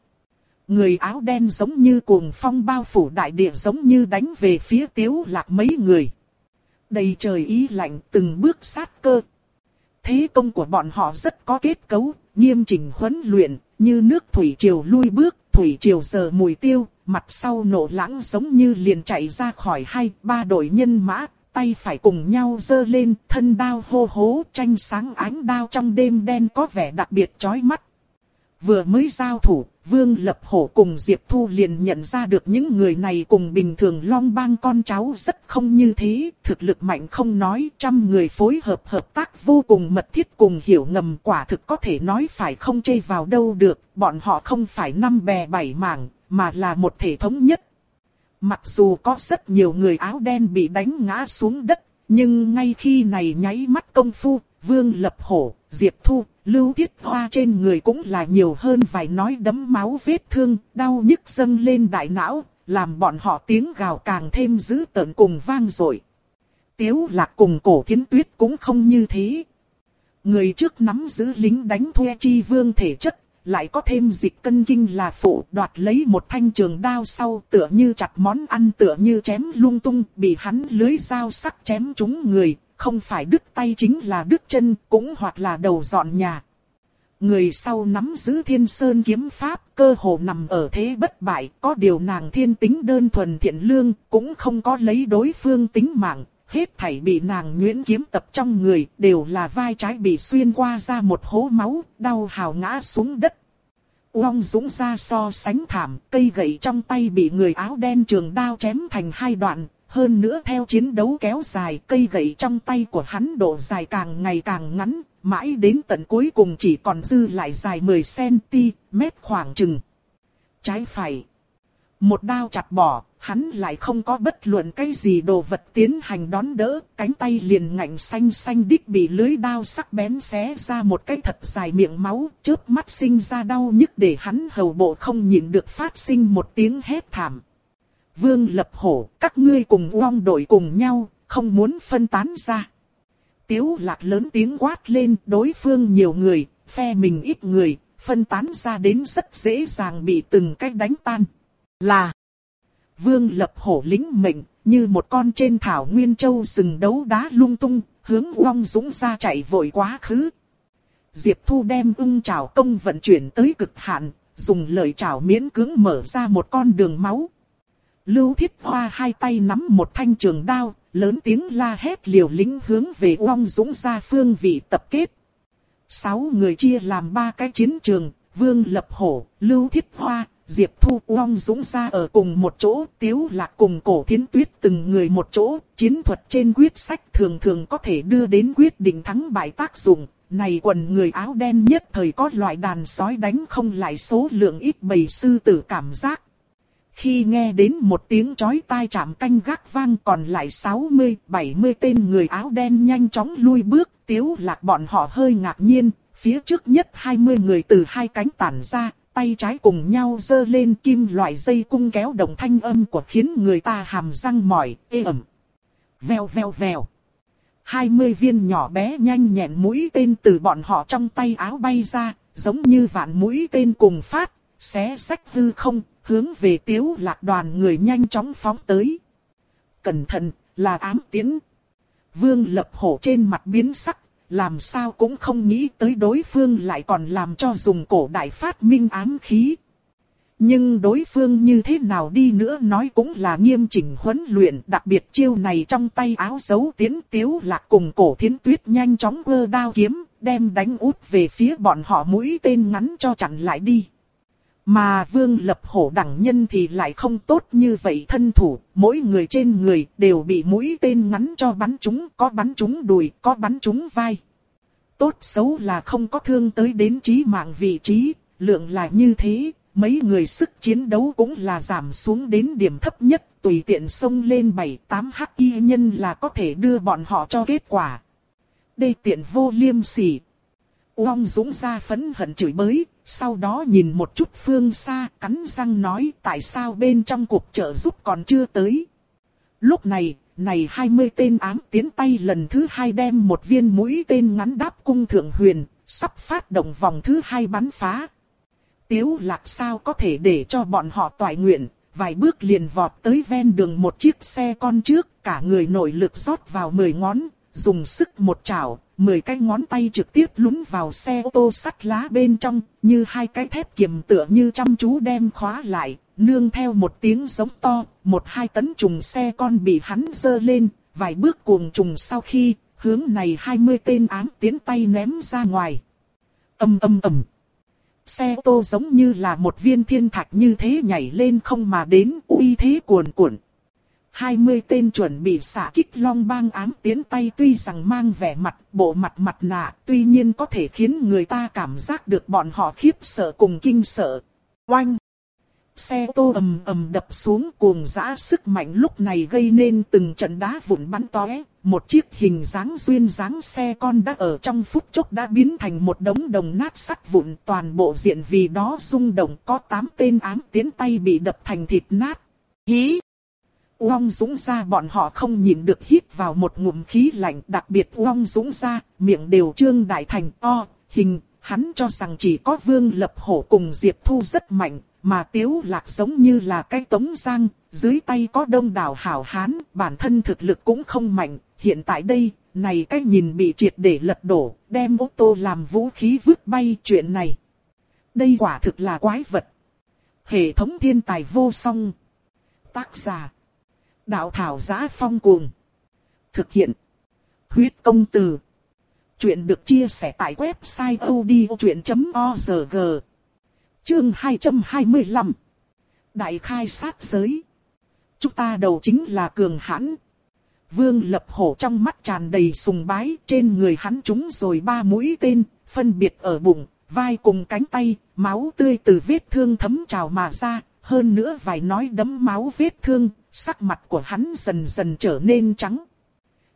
Người áo đen giống như cuồng phong bao phủ đại địa giống như đánh về phía tiếu lạc mấy người. Đầy trời ý lạnh từng bước sát cơ. Thế công của bọn họ rất có kết cấu, nghiêm chỉnh huấn luyện, như nước thủy triều lui bước, thủy triều giờ mùi tiêu, mặt sau nổ lãng giống như liền chạy ra khỏi hai ba đội nhân mã, tay phải cùng nhau giơ lên, thân đao hô hố, tranh sáng ánh đao trong đêm đen có vẻ đặc biệt chói mắt. Vừa mới giao thủ, Vương Lập Hổ cùng Diệp Thu liền nhận ra được những người này cùng bình thường long bang con cháu rất không như thế, thực lực mạnh không nói, trăm người phối hợp hợp tác vô cùng mật thiết cùng hiểu ngầm quả thực có thể nói phải không chê vào đâu được, bọn họ không phải năm bè bảy mảng, mà là một thể thống nhất. Mặc dù có rất nhiều người áo đen bị đánh ngã xuống đất, nhưng ngay khi này nháy mắt công phu, Vương Lập Hổ, Diệp Thu, Lưu Thiết Hoa trên người cũng là nhiều hơn vài nói đấm máu vết thương, đau nhức dâng lên đại não, làm bọn họ tiếng gào càng thêm dữ tợn cùng vang dội. Tiếu lạc cùng cổ thiến tuyết cũng không như thế. Người trước nắm giữ lính đánh thuê chi vương thể chất, lại có thêm dịch cân kinh là phụ đoạt lấy một thanh trường đao sau tựa như chặt món ăn tựa như chém lung tung bị hắn lưới dao sắc chém trúng người, không phải đứt tay chính là đứt chân cũng hoặc là đầu dọn nhà. Người sau nắm giữ thiên sơn kiếm pháp cơ hồ nằm ở thế bất bại, có điều nàng thiên tính đơn thuần thiện lương, cũng không có lấy đối phương tính mạng, hết thảy bị nàng nguyễn kiếm tập trong người, đều là vai trái bị xuyên qua ra một hố máu, đau hào ngã xuống đất. Uông Dũng ra so sánh thảm, cây gậy trong tay bị người áo đen trường đao chém thành hai đoạn, hơn nữa theo chiến đấu kéo dài, cây gậy trong tay của hắn độ dài càng ngày càng ngắn, mãi đến tận cuối cùng chỉ còn dư lại dài 10cm khoảng chừng. Trái phải. Một đao chặt bỏ, hắn lại không có bất luận cái gì đồ vật tiến hành đón đỡ, cánh tay liền ngạnh xanh xanh đích bị lưới đao sắc bén xé ra một cái thật dài miệng máu, chớp mắt sinh ra đau nhức để hắn hầu bộ không nhịn được phát sinh một tiếng hét thảm. Vương lập hổ, các ngươi cùng uong đội cùng nhau, không muốn phân tán ra. Tiếu lạc lớn tiếng quát lên đối phương nhiều người, phe mình ít người, phân tán ra đến rất dễ dàng bị từng cách đánh tan. Là Vương lập hổ lính mệnh, như một con trên thảo nguyên châu rừng đấu đá lung tung, hướng Uông Dũng ra chạy vội quá khứ. Diệp Thu đem ưng trảo công vận chuyển tới cực hạn, dùng lời trảo miễn cưỡng mở ra một con đường máu. Lưu Thiết Hoa hai tay nắm một thanh trường đao, lớn tiếng la hét liều lính hướng về Uông Dũng ra phương vị tập kết. Sáu người chia làm ba cái chiến trường, Vương Lập Hổ, Lưu Thiết Hoa, Diệp Thu Uông Dũng ra ở cùng một chỗ, Tiếu Lạc cùng cổ thiến tuyết từng người một chỗ, chiến thuật trên quyết sách thường thường có thể đưa đến quyết định thắng bại tác dụng. Này quần người áo đen nhất thời có loại đàn sói đánh không lại số lượng ít bầy sư tử cảm giác. Khi nghe đến một tiếng chói tai chạm canh gác vang còn lại 60-70 tên người áo đen nhanh chóng lui bước, Tiếu Lạc bọn họ hơi ngạc nhiên, phía trước nhất 20 người từ hai cánh tản ra, tay trái cùng nhau dơ lên kim loại dây cung kéo động thanh âm của khiến người ta hàm răng mỏi, ê ẩm. Vèo vèo vèo. 20 viên nhỏ bé nhanh nhẹn mũi tên từ bọn họ trong tay áo bay ra, giống như vạn mũi tên cùng phát, xé sách hư không, hướng về tiếu lạc đoàn người nhanh chóng phóng tới. Cẩn thận, là ám tiến. Vương lập hổ trên mặt biến sắc, làm sao cũng không nghĩ tới đối phương lại còn làm cho dùng cổ đại phát minh ám khí. Nhưng đối phương như thế nào đi nữa nói cũng là nghiêm chỉnh huấn luyện đặc biệt chiêu này trong tay áo dấu tiến tiếu lạc cùng cổ thiến tuyết nhanh chóng vơ đao kiếm, đem đánh út về phía bọn họ mũi tên ngắn cho chặn lại đi. Mà vương lập hổ đẳng nhân thì lại không tốt như vậy thân thủ, mỗi người trên người đều bị mũi tên ngắn cho bắn chúng, có bắn chúng đùi, có bắn chúng vai. Tốt xấu là không có thương tới đến trí mạng vị trí, lượng là như thế, mấy người sức chiến đấu cũng là giảm xuống đến điểm thấp nhất, tùy tiện xông lên 7-8 hắc y nhân là có thể đưa bọn họ cho kết quả. Đây tiện vô liêm sỉ. Uông Dũng ra phấn hận chửi bới, sau đó nhìn một chút phương xa, cắn răng nói tại sao bên trong cuộc trợ giúp còn chưa tới. Lúc này, này 20 tên ám tiến tay lần thứ hai đem một viên mũi tên ngắn đáp cung thượng huyền, sắp phát động vòng thứ hai bắn phá. Tiếu lạc sao có thể để cho bọn họ toại nguyện, vài bước liền vọt tới ven đường một chiếc xe con trước, cả người nội lực rót vào 10 ngón, dùng sức một chảo, 10 cái ngón tay trực tiếp lún vào xe ô tô sắt lá bên trong, như hai cái thép kiềm tựa như chăm chú đem khóa lại, nương theo một tiếng giống to, một hai tấn trùng xe con bị hắn dơ lên, vài bước cuồng trùng sau khi, hướng này 20 tên ám tiến tay ném ra ngoài. Âm âm ầm. Xe ô tô giống như là một viên thiên thạch như thế nhảy lên không mà đến uy thế cuồn cuộn. 20 tên chuẩn bị xả kích long bang ám tiến tay tuy rằng mang vẻ mặt, bộ mặt mặt nạ, tuy nhiên có thể khiến người ta cảm giác được bọn họ khiếp sợ cùng kinh sợ. Oanh! Xe ô tô ầm ầm đập xuống cuồng dã sức mạnh lúc này gây nên từng trận đá vụn bắn tóe. Một chiếc hình dáng duyên dáng xe con đã ở trong phút chốc đã biến thành một đống đồng nát sắt vụn toàn bộ diện vì đó rung động có 8 tên ám tiến tay bị đập thành thịt nát. Hí! Uông Dũng ra bọn họ không nhìn được hít vào một ngụm khí lạnh đặc biệt Uông Dũng ra, miệng đều trương đại thành o, hình, hắn cho rằng chỉ có Vương Lập Hổ cùng Diệp Thu rất mạnh, mà Tiếu Lạc giống như là cái tống giang, dưới tay có đông đảo hảo hán, bản thân thực lực cũng không mạnh, hiện tại đây, này cái nhìn bị triệt để lật đổ, đem ô tô làm vũ khí vứt bay chuyện này. Đây quả thực là quái vật. Hệ thống thiên tài vô song. Tác giả. Đạo thảo giá phong cuồng. Thực hiện. Huyết công từ. Chuyện được chia sẻ tại website odchuyện.org. Chương 225. Đại khai sát giới. Chúng ta đầu chính là cường hãn. Vương lập hổ trong mắt tràn đầy sùng bái, trên người hắn chúng rồi ba mũi tên, phân biệt ở bụng, vai cùng cánh tay, máu tươi từ vết thương thấm trào mà ra, hơn nữa vài nói đấm máu vết thương, sắc mặt của hắn dần dần trở nên trắng.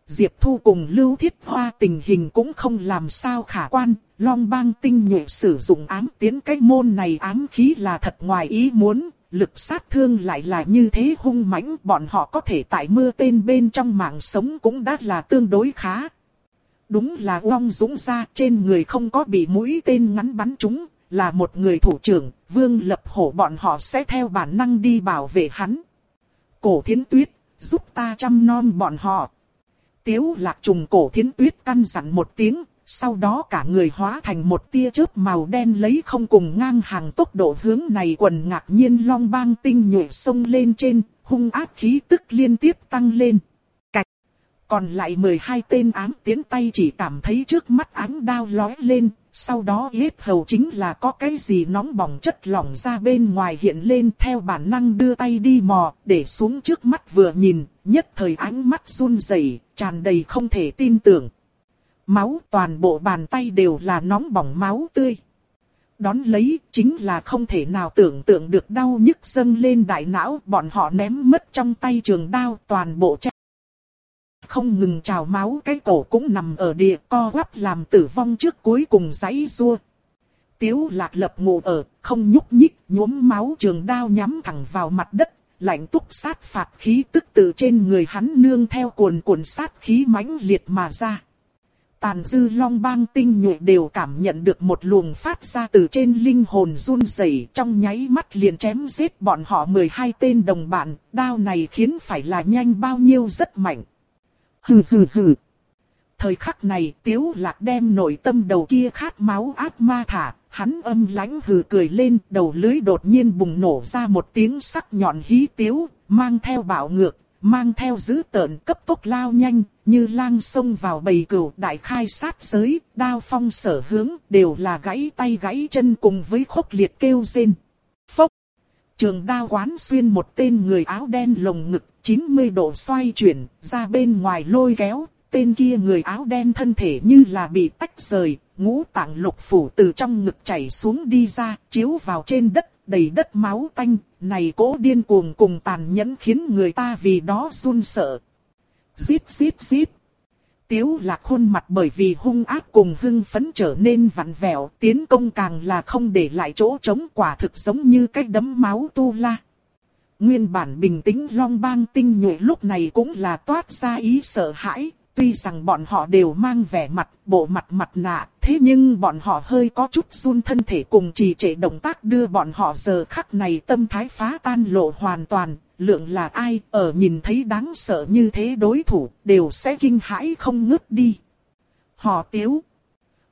Diệp Thu cùng Lưu Thiết Hoa tình hình cũng không làm sao khả quan, Long Bang tinh nhuệ sử dụng ám tiến cái môn này ám khí là thật ngoài ý muốn, lực sát thương lại là như thế hung mãnh, bọn họ có thể tại mưa tên bên trong mạng sống cũng đã là tương đối khá. Đúng là Long Dũng ra trên người không có bị mũi tên ngắn bắn trúng, là một người thủ trưởng, Vương Lập Hổ bọn họ sẽ theo bản năng đi bảo vệ hắn. Cổ Thiến Tuyết, giúp ta chăm non bọn họ. Tiếu lạc trùng cổ Thiến Tuyết căn dặn một tiếng, sau đó cả người hóa thành một tia chớp màu đen lấy không cùng ngang hàng tốc độ hướng này quần ngạc nhiên long bang tinh nhuệ sông lên trên, hung ác khí tức liên tiếp tăng lên. Cạch! Còn lại 12 tên ám tiến tay chỉ cảm thấy trước mắt ánh đao lói lên, sau đó yết hầu chính là có cái gì nóng bỏng chất lỏng ra bên ngoài hiện lên theo bản năng đưa tay đi mò, để xuống trước mắt vừa nhìn, nhất thời ánh mắt run rẩy, tràn đầy không thể tin tưởng. Máu toàn bộ bàn tay đều là nóng bỏng máu tươi. Đón lấy chính là không thể nào tưởng tượng được đau nhức dâng lên đại não, bọn họ ném mất trong tay trường đao toàn bộ chết. Không ngừng trào máu cái cổ cũng nằm ở địa co quắp làm tử vong trước cuối cùng giấy rua. Tiếu lạc lập ngủ ở, không nhúc nhích, nhuốm máu trường đao nhắm thẳng vào mặt đất, lạnh túc sát phạt khí tức từ trên người hắn nương theo cuồn cuộn sát khí mãnh liệt mà ra. Tàn dư long bang tinh nhuệ đều cảm nhận được một luồng phát ra từ trên linh hồn run rẩy trong nháy mắt liền chém giết bọn họ 12 tên đồng bạn, đao này khiến phải là nhanh bao nhiêu rất mạnh. Hừ hừ hừ. Thời khắc này tiếu lạc đem nội tâm đầu kia khát máu ác ma thả, hắn âm lãnh hừ cười lên, đầu lưới đột nhiên bùng nổ ra một tiếng sắc nhọn hí tiếu, mang theo bạo ngược, mang theo dữ tợn cấp tốc lao nhanh, như lang xông vào bầy cừu đại khai sát giới, đao phong sở hướng, đều là gãy tay gãy chân cùng với khốc liệt kêu rên. Phốc! Trường đao quán xuyên một tên người áo đen lồng ngực, 90 độ xoay chuyển, ra bên ngoài lôi kéo, tên kia người áo đen thân thể như là bị tách rời, ngũ tạng lục phủ từ trong ngực chảy xuống đi ra, chiếu vào trên đất, đầy đất máu tanh, này cố điên cuồng cùng tàn nhẫn khiến người ta vì đó run sợ. Zip zip zip. Tiếu lạc khuôn mặt bởi vì hung ác cùng hưng phấn trở nên vặn vẹo, tiến công càng là không để lại chỗ trống quả thực giống như cách đấm máu tu la. Nguyên bản bình tĩnh long bang tinh nhuệ lúc này cũng là toát ra ý sợ hãi, tuy rằng bọn họ đều mang vẻ mặt, bộ mặt mặt nạ, thế nhưng bọn họ hơi có chút run thân thể cùng trì trệ động tác đưa bọn họ giờ khắc này tâm thái phá tan lộ hoàn toàn, lượng là ai ở nhìn thấy đáng sợ như thế đối thủ, đều sẽ kinh hãi không ngứt đi. Họ tiếu.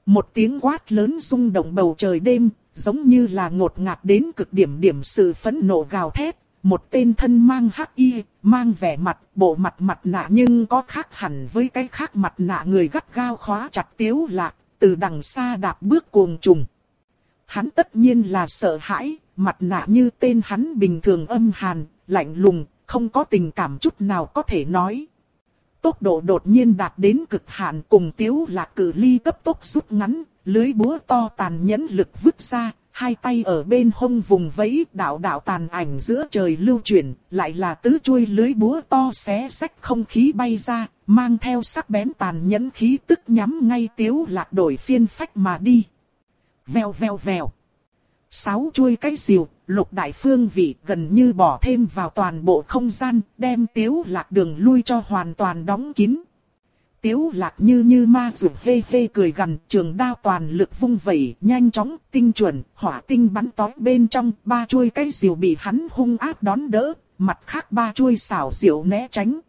Một tiếng quát lớn rung động bầu trời đêm, giống như là ngột ngạt đến cực điểm điểm sự phẫn nộ gào thét, một tên thân mang hắc y, mang vẻ mặt, bộ mặt mặt nạ nhưng có khác hẳn với cái khác mặt nạ người gắt gao khóa chặt tiếu lạc, từ đằng xa đạp bước cuồng trùng. Hắn tất nhiên là sợ hãi, mặt nạ như tên hắn bình thường âm hàn, lạnh lùng, không có tình cảm chút nào có thể nói. Tốc độ đột nhiên đạt đến cực hạn cùng tiếu lạc cử ly cấp tốc rút ngắn, lưới búa to tàn nhẫn lực vứt ra, hai tay ở bên hông vùng vẫy đạo đạo tàn ảnh giữa trời lưu chuyển, lại là tứ chuôi lưới búa to xé sách không khí bay ra, mang theo sắc bén tàn nhẫn khí tức nhắm ngay tiếu lạc đổi phiên phách mà đi. Vèo vèo vèo. Sáu chuôi cái diều, lục đại phương vị gần như bỏ thêm vào toàn bộ không gian, đem tiếu lạc đường lui cho hoàn toàn đóng kín. Tiếu lạc như như ma rủ hê hê cười gần, trường đao toàn lực vung vẩy, nhanh chóng, tinh chuẩn, hỏa tinh bắn tói bên trong, ba chuôi cái diều bị hắn hung ác đón đỡ, mặt khác ba chuôi xảo diệu né tránh.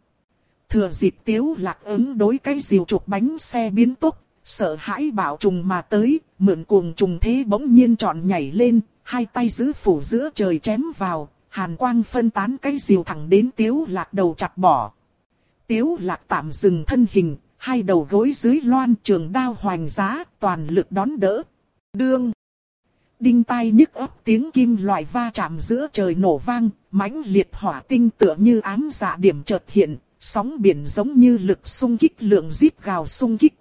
Thừa dịp tiếu lạc ứng đối cái diều trục bánh xe biến tốc, sợ hãi bảo trùng mà tới, mượn cuồng trùng thế bỗng nhiên trọn nhảy lên, hai tay giữ phủ giữa trời chém vào, hàn quang phân tán cái diều thẳng đến tiếu lạc đầu chặt bỏ. Tiếu lạc tạm dừng thân hình, hai đầu gối dưới loan trường đao hoành giá, toàn lực đón đỡ. Đương. Đinh tai nhức ấp tiếng kim loại va chạm giữa trời nổ vang, mãnh liệt hỏa tinh tựa như ám dạ điểm chợt hiện, sóng biển giống như lực xung kích lượng giết gào xung kích.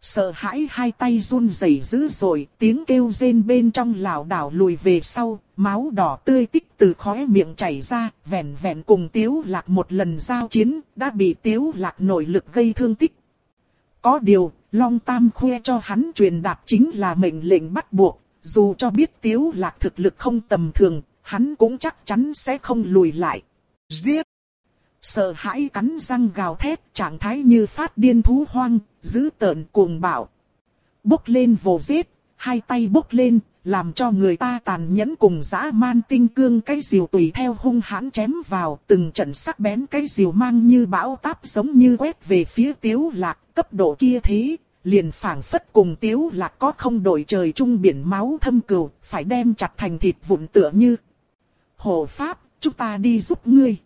Sợ hãi hai tay run rẩy dữ dội, tiếng kêu rên bên trong lảo đảo lùi về sau, máu đỏ tươi tích từ khóe miệng chảy ra, vẹn vẹn cùng tiếu lạc một lần giao chiến, đã bị tiếu lạc nội lực gây thương tích. Có điều, Long Tam khoe cho hắn truyền đạt chính là mệnh lệnh bắt buộc, dù cho biết tiếu lạc thực lực không tầm thường, hắn cũng chắc chắn sẽ không lùi lại. Giết! Sợ hãi cắn răng gào thét, trạng thái như phát điên thú hoang, dữ tợn cuồng bạo. Bốc lên vồ giết, hai tay bốc lên, làm cho người ta tàn nhẫn cùng dã man tinh cương cái diều tùy theo hung hãn chém vào, từng trận sắc bén cái diều mang như bão táp giống như quét về phía tiếu lạc, cấp độ kia thế, liền phảng phất cùng tiếu lạc có không đổi trời chung biển máu thâm cừu, phải đem chặt thành thịt vụn tựa như. Hồ Pháp, chúng ta đi giúp ngươi.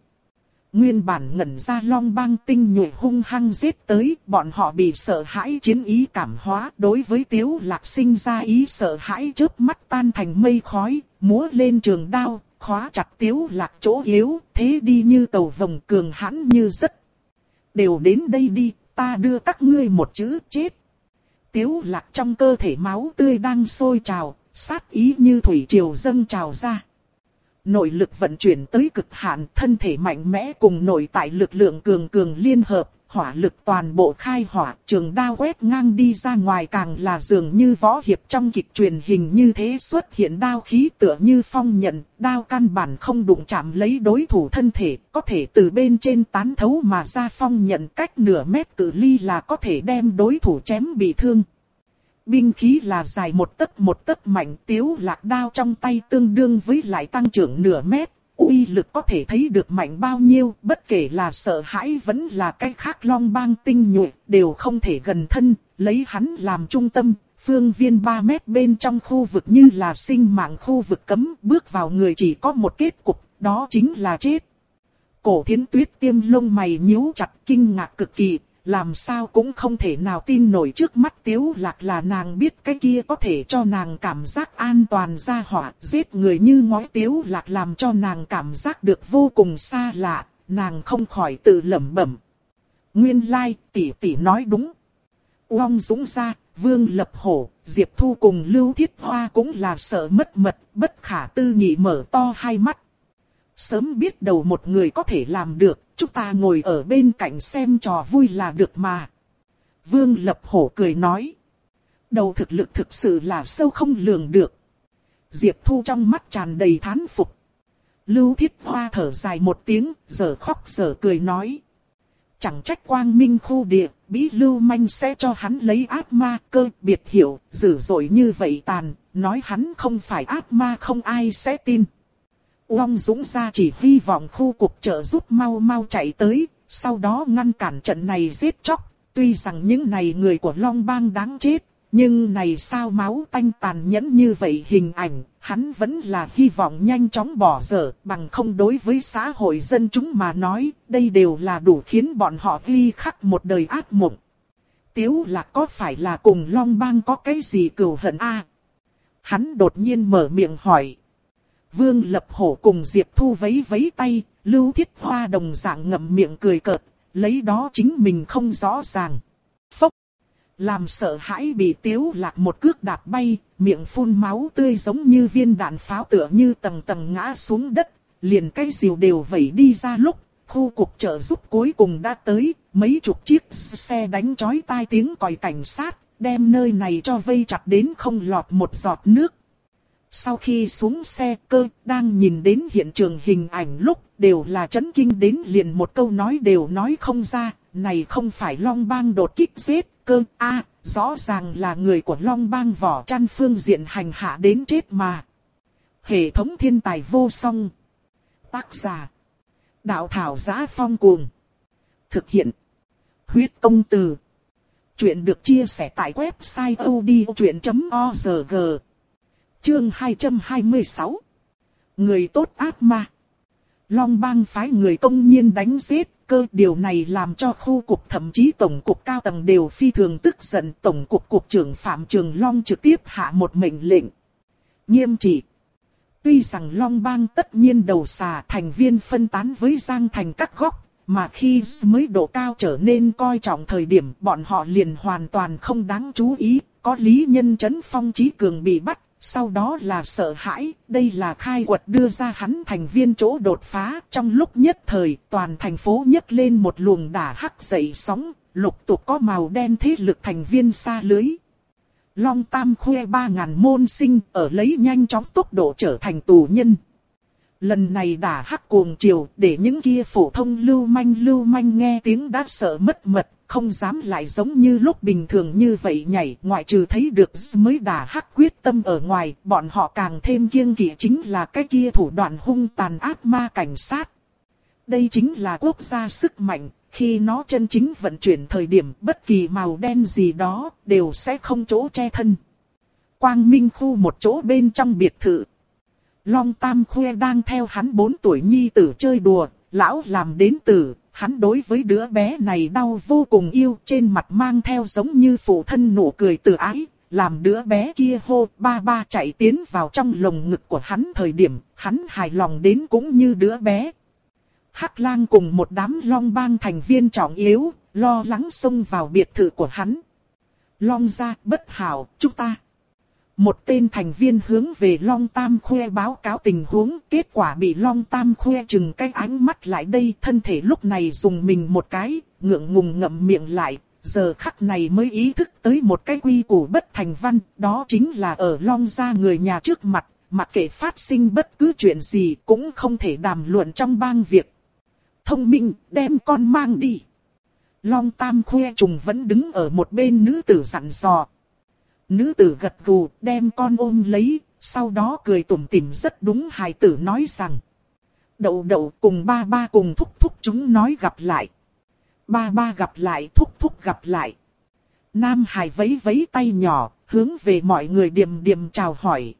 Nguyên bản ngẩn ra long bang tinh nhuệ hung hăng giết tới, bọn họ bị sợ hãi chiến ý cảm hóa, đối với tiếu lạc sinh ra ý sợ hãi chớp mắt tan thành mây khói, múa lên trường đao, khóa chặt tiếu lạc chỗ yếu, thế đi như tàu vòng cường hãn như rất. Đều đến đây đi, ta đưa các ngươi một chữ chết. Tiếu lạc trong cơ thể máu tươi đang sôi trào, sát ý như thủy triều dâng trào ra. Nội lực vận chuyển tới cực hạn, thân thể mạnh mẽ cùng nội tại lực lượng cường cường liên hợp, hỏa lực toàn bộ khai hỏa, trường đao quét ngang đi ra ngoài càng là dường như võ hiệp trong kịch truyền hình như thế xuất hiện đao khí tựa như phong nhận, đao căn bản không đụng chạm lấy đối thủ thân thể, có thể từ bên trên tán thấu mà ra phong nhận cách nửa mét cự ly là có thể đem đối thủ chém bị thương. Binh khí là dài một tấc một tấc mạnh tiếu lạc đao trong tay tương đương với lại tăng trưởng nửa mét, uy lực có thể thấy được mạnh bao nhiêu, bất kể là sợ hãi vẫn là cái khác long bang tinh nhuệ, đều không thể gần thân, lấy hắn làm trung tâm, phương viên 3 mét bên trong khu vực như là sinh mạng khu vực cấm, bước vào người chỉ có một kết cục, đó chính là chết. Cổ thiến tuyết tiêm lông mày nhíu chặt kinh ngạc cực kỳ, làm sao cũng không thể nào tin nổi trước mắt tiếu lạc là nàng biết cái kia có thể cho nàng cảm giác an toàn ra hỏa, giết người như ngói tiếu lạc làm cho nàng cảm giác được vô cùng xa lạ, nàng không khỏi tự lẩm bẩm. Nguyên lai, tỷ tỷ nói đúng. Uông Dũng ra, Vương Lập Hổ, Diệp Thu cùng Lưu Thiết Hoa cũng là sợ mất mật, bất khả tư nghị mở to hai mắt. Sớm biết đầu một người có thể làm được, chúng ta ngồi ở bên cạnh xem trò vui là được mà. Vương Lập Hổ cười nói. Đầu thực lực thực sự là sâu không lường được. Diệp Thu trong mắt tràn đầy thán phục. Lưu Thiết Hoa thở dài một tiếng, giờ khóc giờ cười nói. Chẳng trách quang minh khu địa, bí lưu manh sẽ cho hắn lấy ác ma cơ biệt hiểu, dữ dội như vậy tàn, nói hắn không phải ác ma không ai sẽ tin. Uông Dũng ra chỉ hy vọng khu cục trợ giúp mau mau chạy tới, sau đó ngăn cản trận này giết chóc. Tuy rằng những này người của Long Bang đáng chết, nhưng này sao máu tanh tàn nhẫn như vậy hình ảnh, hắn vẫn là hy vọng nhanh chóng bỏ dở, bằng không đối với xã hội dân chúng mà nói, đây đều là đủ khiến bọn họ ghi khắc một đời ác mộng. Tiếu là có phải là cùng Long Bang có cái gì cừu hận a? Hắn đột nhiên mở miệng hỏi. Vương Lập Hổ cùng Diệp Thu vấy vấy tay, Lưu Thiết Hoa đồng dạng ngậm miệng cười cợt, lấy đó chính mình không rõ ràng. Phốc! Làm sợ hãi bị tiếu lạc một cước đạp bay, miệng phun máu tươi giống như viên đạn pháo tựa như tầng tầng ngã xuống đất, liền cái diều đều vẩy đi ra lúc, khu cuộc trợ giúp cuối cùng đã tới, mấy chục chiếc xe đánh chói tai tiếng còi cảnh sát, đem nơi này cho vây chặt đến không lọt một giọt nước. Sau khi xuống xe cơ, đang nhìn đến hiện trường hình ảnh lúc, đều là chấn kinh đến liền một câu nói đều nói không ra, này không phải Long Bang đột kích giết, cơ, a rõ ràng là người của Long Bang vỏ chăn phương diện hành hạ đến chết mà. Hệ thống thiên tài vô song. Tác giả. Đạo thảo giá phong cuồng. Thực hiện. Huyết công từ. Chuyện được chia sẻ tại website odchuyện.org. Chương 226 Người tốt ác ma Long bang phái người công nhiên đánh giết, cơ điều này làm cho khu cục thậm chí tổng cục cao tầng đều phi thường tức giận. Tổng cục cục trưởng Phạm Trường Long trực tiếp hạ một mệnh lệnh. Nghiêm trị. Tuy rằng Long bang tất nhiên đầu xà thành viên phân tán với Giang thành các góc, mà khi mới độ cao trở nên coi trọng thời điểm bọn họ liền hoàn toàn không đáng chú ý, có lý nhân chấn phong trí cường bị bắt, sau đó là sợ hãi, đây là khai quật đưa ra hắn thành viên chỗ đột phá. Trong lúc nhất thời, toàn thành phố nhấc lên một luồng đả hắc dậy sóng, lục tục có màu đen thế lực thành viên xa lưới. Long Tam khuê ba ngàn môn sinh ở lấy nhanh chóng tốc độ trở thành tù nhân. Lần này đã hắc cuồng chiều để những kia phổ thông lưu manh lưu manh nghe tiếng đã sợ mất mật, không dám lại giống như lúc bình thường như vậy nhảy, ngoại trừ thấy được mới đã hắc quyết tâm ở ngoài, bọn họ càng thêm kiêng kỵ chính là cái kia thủ đoạn hung tàn ác ma cảnh sát. Đây chính là quốc gia sức mạnh, khi nó chân chính vận chuyển thời điểm bất kỳ màu đen gì đó đều sẽ không chỗ che thân. Quang Minh khu một chỗ bên trong biệt thự. Long Tam Khuê đang theo hắn 4 tuổi nhi tử chơi đùa, lão làm đến tử, hắn đối với đứa bé này đau vô cùng yêu, trên mặt mang theo giống như phụ thân nụ cười từ ái, làm đứa bé kia hô ba ba chạy tiến vào trong lồng ngực của hắn thời điểm, hắn hài lòng đến cũng như đứa bé. Hắc lang cùng một đám long bang thành viên trọng yếu, lo lắng xông vào biệt thự của hắn. Long ra bất hảo, chúng ta. Một tên thành viên hướng về Long Tam Khuê báo cáo tình huống, kết quả bị Long Tam Khuê chừng cái ánh mắt lại đây, thân thể lúc này dùng mình một cái, ngượng ngùng ngậm miệng lại, giờ khắc này mới ý thức tới một cái quy củ bất thành văn, đó chính là ở Long gia người nhà trước mặt, mặc kệ phát sinh bất cứ chuyện gì cũng không thể đàm luận trong bang việc. Thông minh, đem con mang đi. Long Tam Khuê trùng vẫn đứng ở một bên nữ tử dặn dò. Nữ tử gật gù, đem con ôm lấy, sau đó cười tủm tỉm rất đúng hài tử nói rằng. Đậu đậu cùng ba ba cùng thúc thúc chúng nói gặp lại. Ba ba gặp lại, thúc thúc gặp lại. Nam Hải vấy vấy tay nhỏ, hướng về mọi người điềm điềm chào hỏi.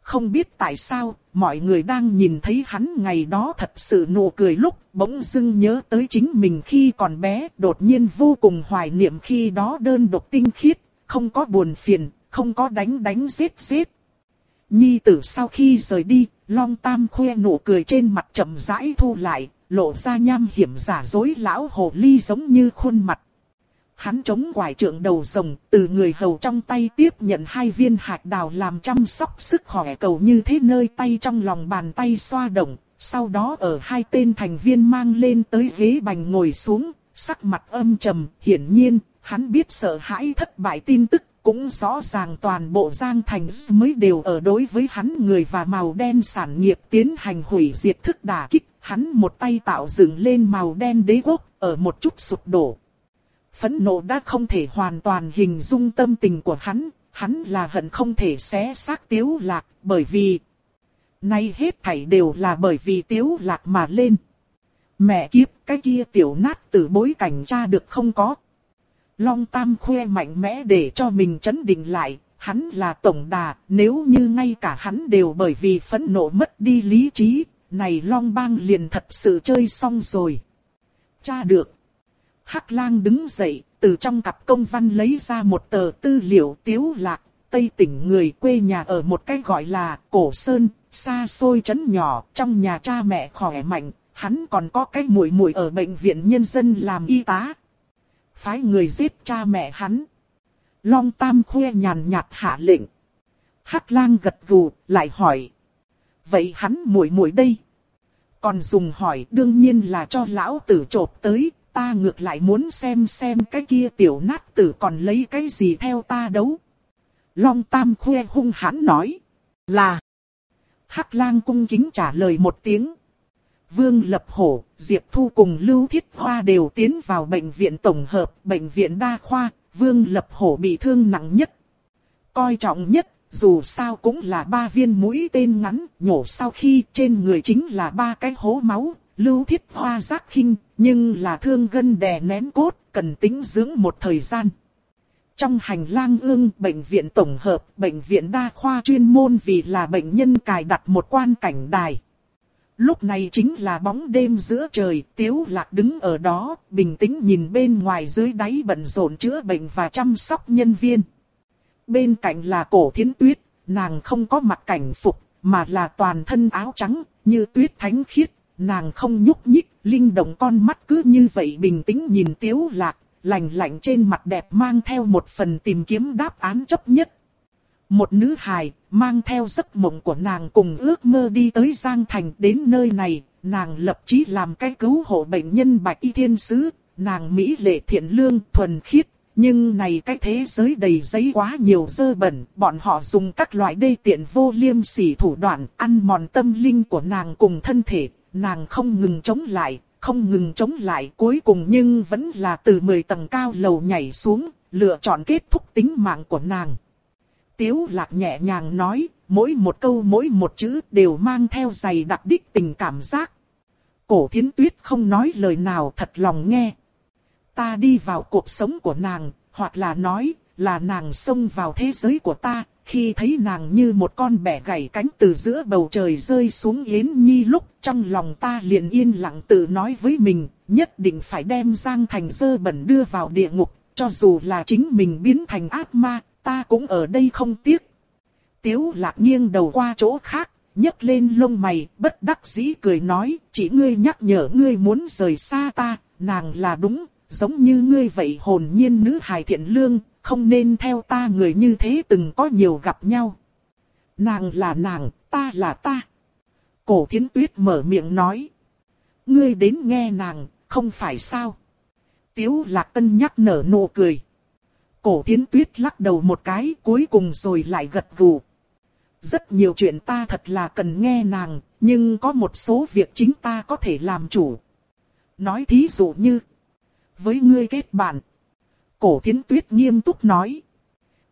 Không biết tại sao, mọi người đang nhìn thấy hắn ngày đó thật sự nụ cười lúc bỗng dưng nhớ tới chính mình khi còn bé, đột nhiên vô cùng hoài niệm khi đó đơn độc tinh khiết, không có buồn phiền, không có đánh đánh giết giết. Nhi tử sau khi rời đi, Long Tam khoe nụ cười trên mặt chậm rãi thu lại, lộ ra nham hiểm giả dối lão hồ ly giống như khuôn mặt. Hắn chống quải trượng đầu rồng, từ người hầu trong tay tiếp nhận hai viên hạt đào làm chăm sóc sức khỏe cầu như thế nơi tay trong lòng bàn tay xoa động, sau đó ở hai tên thành viên mang lên tới ghế bành ngồi xuống, sắc mặt âm trầm, hiển nhiên, hắn biết sợ hãi thất bại tin tức, cũng rõ ràng toàn bộ Giang Thành mới đều ở đối với hắn người và màu đen sản nghiệp tiến hành hủy diệt thức đả kích, hắn một tay tạo dựng lên màu đen đế quốc, ở một chút sụp đổ. Phẫn nộ đã không thể hoàn toàn hình dung tâm tình của hắn, hắn là hận không thể xé xác tiếu lạc, bởi vì... Nay hết thảy đều là bởi vì tiếu lạc mà lên. Mẹ kiếp, cái kia tiểu nát từ bối cảnh cha được không có. Long Tam khoe mạnh mẽ để cho mình chấn định lại, hắn là tổng đà, nếu như ngay cả hắn đều bởi vì phẫn nộ mất đi lý trí, này Long Bang liền thật sự chơi xong rồi. Cha được. Hắc lang đứng dậy, từ trong cặp công văn lấy ra một tờ tư liệu tiếu lạc, tây tỉnh người quê nhà ở một cái gọi là cổ sơn, xa xôi trấn nhỏ, trong nhà cha mẹ khỏe mạnh, hắn còn có cái muội muội ở bệnh viện nhân dân làm y tá. Phái người giết cha mẹ hắn. Long Tam khue nhàn nhạt hạ lệnh. Hắc lang gật gù, lại hỏi. Vậy hắn muội muội đây? Còn dùng hỏi đương nhiên là cho lão tử trộp tới, ta ngược lại muốn xem xem cái kia tiểu nát tử còn lấy cái gì theo ta đấu. Long Tam khue hung hãn nói. Là. Hắc lang cung kính trả lời một tiếng. Vương Lập Hổ, Diệp Thu cùng Lưu Thiết Hoa đều tiến vào bệnh viện tổng hợp, bệnh viện đa khoa, Vương Lập Hổ bị thương nặng nhất. Coi trọng nhất, dù sao cũng là ba viên mũi tên ngắn, nhổ sau khi trên người chính là ba cái hố máu, Lưu Thiết Hoa giác khinh, nhưng là thương gân đè nén cốt, cần tính dưỡng một thời gian. Trong hành lang ương bệnh viện tổng hợp, bệnh viện đa khoa chuyên môn vì là bệnh nhân cài đặt một quan cảnh đài. Lúc này chính là bóng đêm giữa trời, Tiếu Lạc đứng ở đó, bình tĩnh nhìn bên ngoài dưới đáy bận rộn chữa bệnh và chăm sóc nhân viên. Bên cạnh là cổ thiến tuyết, nàng không có mặt cảnh phục, mà là toàn thân áo trắng, như tuyết thánh khiết, nàng không nhúc nhích, linh động con mắt cứ như vậy bình tĩnh nhìn Tiếu Lạc, lạnh lạnh trên mặt đẹp mang theo một phần tìm kiếm đáp án chấp nhất. Một nữ hài, mang theo giấc mộng của nàng cùng ước mơ đi tới Giang Thành. Đến nơi này, nàng lập chí làm cái cứu hộ bệnh nhân bạch y thiên sứ, nàng Mỹ lệ thiện lương, thuần khiết. Nhưng này cái thế giới đầy giấy quá nhiều dơ bẩn, bọn họ dùng các loại đê tiện vô liêm sỉ thủ đoạn ăn mòn tâm linh của nàng cùng thân thể, nàng không ngừng chống lại, không ngừng chống lại. Cuối cùng nhưng vẫn là từ 10 tầng cao lầu nhảy xuống, lựa chọn kết thúc tính mạng của nàng. Tiếu lạc nhẹ nhàng nói, mỗi một câu mỗi một chữ đều mang theo dày đặc đích tình cảm giác. Cổ thiến tuyết không nói lời nào thật lòng nghe. Ta đi vào cuộc sống của nàng, hoặc là nói, là nàng xông vào thế giới của ta, khi thấy nàng như một con bẻ gãy cánh từ giữa bầu trời rơi xuống Yến Nhi lúc trong lòng ta liền yên lặng tự nói với mình, nhất định phải đem Giang Thành dơ bẩn đưa vào địa ngục, cho dù là chính mình biến thành ác ma, ta cũng ở đây không tiếc. Tiếu lạc nghiêng đầu qua chỗ khác, nhấc lên lông mày, bất đắc dĩ cười nói, chỉ ngươi nhắc nhở ngươi muốn rời xa ta, nàng là đúng, giống như ngươi vậy hồn nhiên nữ hài thiện lương, không nên theo ta người như thế từng có nhiều gặp nhau. Nàng là nàng, ta là ta. Cổ thiến tuyết mở miệng nói. Ngươi đến nghe nàng, không phải sao. Tiếu lạc tân nhắc nở nụ cười. Cổ thiến tuyết lắc đầu một cái cuối cùng rồi lại gật gù. Rất nhiều chuyện ta thật là cần nghe nàng, nhưng có một số việc chính ta có thể làm chủ. Nói thí dụ như, với ngươi kết bạn. Cổ thiến tuyết nghiêm túc nói.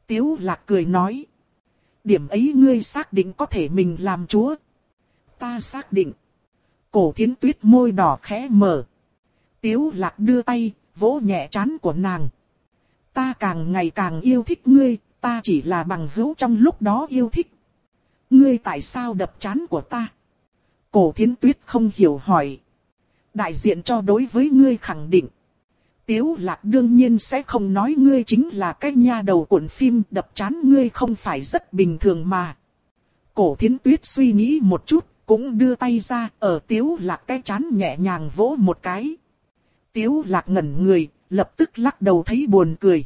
Tiếu lạc cười nói. Điểm ấy ngươi xác định có thể mình làm chúa. Ta xác định. Cổ thiến tuyết môi đỏ khẽ mở. Tiếu lạc đưa tay, vỗ nhẹ chán của nàng. Ta càng ngày càng yêu thích ngươi, ta chỉ là bằng hữu trong lúc đó yêu thích. Ngươi tại sao đập chán của ta? Cổ thiến tuyết không hiểu hỏi. Đại diện cho đối với ngươi khẳng định. Tiếu lạc đương nhiên sẽ không nói ngươi chính là cái nha đầu cuộn phim đập chán ngươi không phải rất bình thường mà. Cổ thiến tuyết suy nghĩ một chút, cũng đưa tay ra ở tiếu lạc cái chán nhẹ nhàng vỗ một cái. Tiếu lạc ngẩn người, lập tức lắc đầu thấy buồn cười.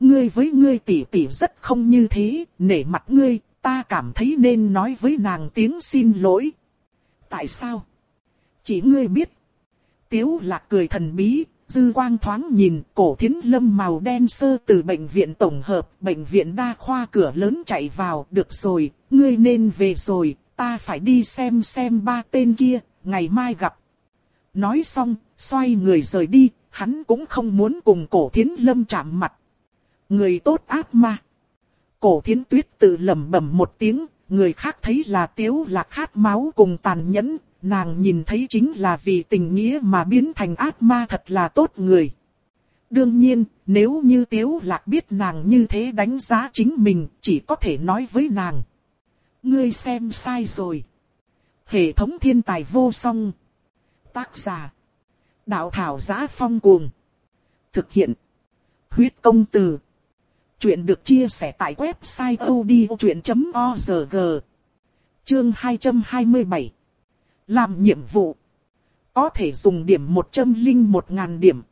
Ngươi với ngươi tỷ tỷ rất không như thế, nể mặt ngươi, ta cảm thấy nên nói với nàng tiếng xin lỗi. Tại sao? Chỉ ngươi biết. Tiếu lạc cười thần bí, dư quang thoáng nhìn cổ thiến lâm màu đen sơ từ bệnh viện tổng hợp, bệnh viện đa khoa cửa lớn chạy vào, được rồi, ngươi nên về rồi, ta phải đi xem xem ba tên kia, ngày mai gặp. Nói xong, xoay người rời đi, hắn cũng không muốn cùng cổ thiến lâm chạm mặt. Người tốt ác ma. Cổ thiến tuyết tự lẩm bẩm một tiếng, người khác thấy là tiếu là khát máu cùng tàn nhẫn, nàng nhìn thấy chính là vì tình nghĩa mà biến thành ác ma thật là tốt người. Đương nhiên, nếu như Tiếu Lạc biết nàng như thế đánh giá chính mình, chỉ có thể nói với nàng. Ngươi xem sai rồi. Hệ thống thiên tài vô song. Tác giả. Đạo thảo giá phong cuồng. Thực hiện. Huyết công từ. Chuyện được chia sẻ tại website odchuyện.org. Chương 227 làm nhiệm vụ. Có thể dùng điểm 101 ngàn điểm.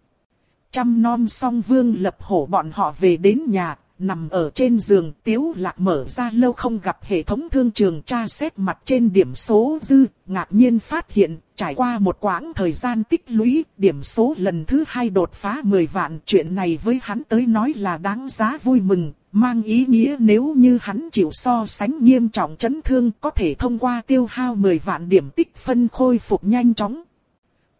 Trăm non song vương lập hổ bọn họ về đến nhà, nằm ở trên giường tiếu lạc mở ra lâu không gặp hệ thống thương trường tra xét mặt trên điểm số dư, ngạc nhiên phát hiện, trải qua một quãng thời gian tích lũy, điểm số lần thứ hai đột phá 10 vạn, chuyện này với hắn tới nói là đáng giá vui mừng, mang ý nghĩa nếu như hắn chịu so sánh nghiêm trọng chấn thương có thể thông qua tiêu hao 10 vạn điểm tích phân khôi phục nhanh chóng.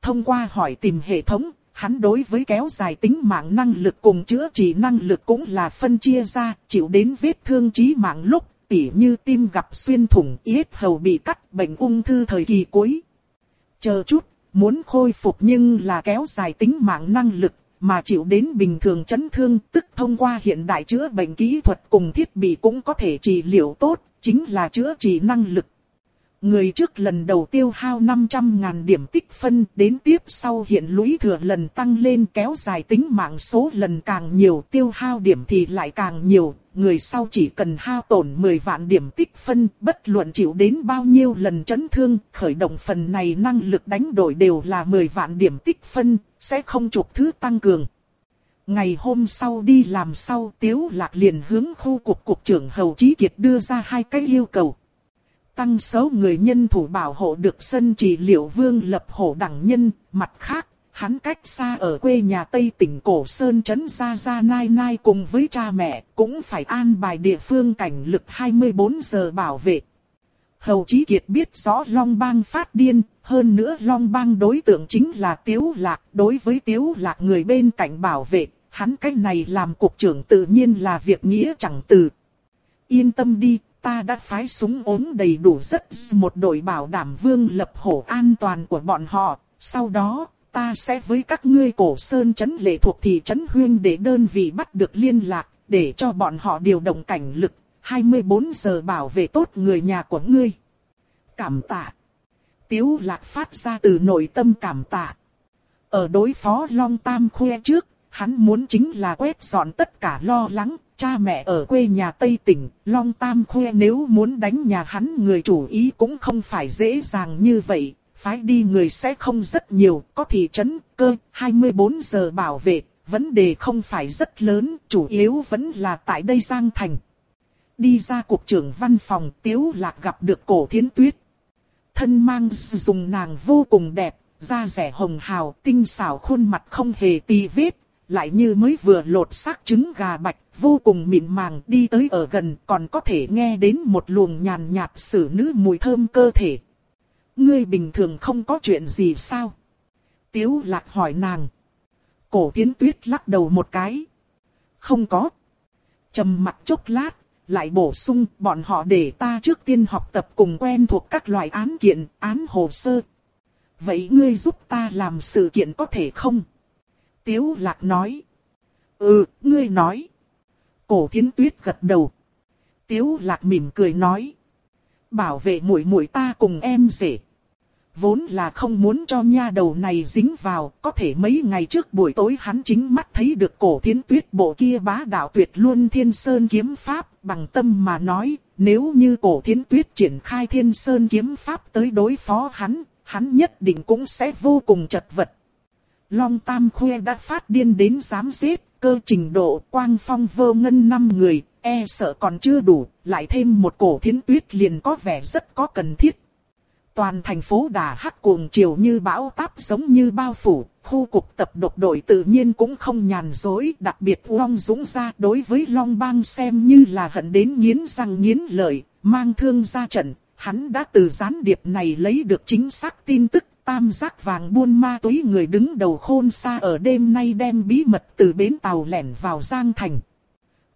Thông qua hỏi tìm hệ thống, hắn đối với kéo dài tính mạng năng lực cùng chữa trị năng lực cũng là phân chia ra, chịu đến vết thương trí mạng lúc, tỉ như tim gặp xuyên thủng, yết hầu bị cắt, bệnh ung thư thời kỳ cuối. Chờ chút, muốn khôi phục nhưng là kéo dài tính mạng năng lực, mà chịu đến bình thường chấn thương, tức thông qua hiện đại chữa bệnh kỹ thuật cùng thiết bị cũng có thể trị liệu tốt, chính là chữa trị năng lực. Người trước lần đầu tiêu hao 500.000 điểm tích phân, đến tiếp sau hiện lũy thừa lần tăng lên kéo dài tính mạng số lần càng nhiều, tiêu hao điểm thì lại càng nhiều, người sau chỉ cần hao tổn 10 vạn điểm tích phân, bất luận chịu đến bao nhiêu lần chấn thương, khởi động phần này năng lực đánh đổi đều là 10 vạn điểm tích phân, sẽ không chụp thứ tăng cường. Ngày hôm sau đi làm sau Tiếu Lạc liền hướng khu cục cục trưởng Hầu Chí Kiệt đưa ra hai cái yêu cầu. Tăng số người nhân thủ bảo hộ được sân trị liệu vương lập hổ đẳng nhân, mặt khác, hắn cách xa ở quê nhà Tây tỉnh Cổ Sơn Trấn Gia Gia Nai Nai cùng với cha mẹ, cũng phải an bài địa phương cảnh lực 24 giờ bảo vệ. Hầu Chí Kiệt biết rõ Long Bang phát điên, hơn nữa Long Bang đối tượng chính là Tiếu Lạc, đối với Tiếu Lạc người bên cạnh bảo vệ, hắn cách này làm cục trưởng tự nhiên là việc nghĩa chẳng từ. Yên tâm đi, ta đã phái súng ốm đầy đủ rất một đội bảo đảm vương lập hổ an toàn của bọn họ, sau đó, ta sẽ với các ngươi cổ sơn chấn lệ thuộc thị trấn huyên để đơn vị bắt được liên lạc, để cho bọn họ điều động cảnh lực, 24 giờ bảo vệ tốt người nhà của ngươi. Cảm tạ. Tiếu lạc phát ra từ nội tâm cảm tạ. Ở đối phó Long Tam Khuê trước, hắn muốn chính là quét dọn tất cả lo lắng, cha mẹ ở quê nhà Tây tỉnh, Long Tam Khuê nếu muốn đánh nhà hắn người chủ ý cũng không phải dễ dàng như vậy, phái đi người sẽ không rất nhiều, có thị trấn, cơ, 24 giờ bảo vệ, vấn đề không phải rất lớn, chủ yếu vẫn là tại đây Giang Thành. Đi ra cục trưởng văn phòng, Tiếu Lạc gặp được cổ thiến tuyết. Thân mang dùng nàng vô cùng đẹp, da rẻ hồng hào, tinh xảo khuôn mặt không hề tì vết, lại như mới vừa lột xác trứng gà bạch, vô cùng mịn màng đi tới ở gần còn có thể nghe đến một luồng nhàn nhạt xử nữ mùi thơm cơ thể. Ngươi bình thường không có chuyện gì sao? Tiếu lạc hỏi nàng. Cổ tiến tuyết lắc đầu một cái. Không có. trầm mặt chốc lát, lại bổ sung bọn họ để ta trước tiên học tập cùng quen thuộc các loại án kiện, án hồ sơ. Vậy ngươi giúp ta làm sự kiện có thể không? Tiếu lạc nói. Ừ, ngươi nói. Cổ thiến tuyết gật đầu. Tiếu lạc mỉm cười nói. Bảo vệ muội muội ta cùng em rể. Vốn là không muốn cho nha đầu này dính vào, có thể mấy ngày trước buổi tối hắn chính mắt thấy được cổ thiến tuyết bộ kia bá đạo tuyệt luôn thiên sơn kiếm pháp, bằng tâm mà nói, nếu như cổ thiến tuyết triển khai thiên sơn kiếm pháp tới đối phó hắn, hắn nhất định cũng sẽ vô cùng chật vật. Long Tam Khuê đã phát điên đến dám giết, cơ trình độ quang phong vô ngân năm người, e sợ còn chưa đủ, lại thêm một cổ thiến tuyết liền có vẻ rất có cần thiết. Toàn thành phố đà hắc cuồng chiều như bão táp giống như bao phủ, khu cục tập độc đội tự nhiên cũng không nhàn dối, đặc biệt Long Dũng ra đối với Long Bang xem như là hận đến nghiến răng nghiến lợi, mang thương ra trận, hắn đã từ gián điệp này lấy được chính xác tin tức tam giác vàng buôn ma túy người đứng đầu khôn xa ở đêm nay đem bí mật từ bến tàu lẻn vào Giang Thành.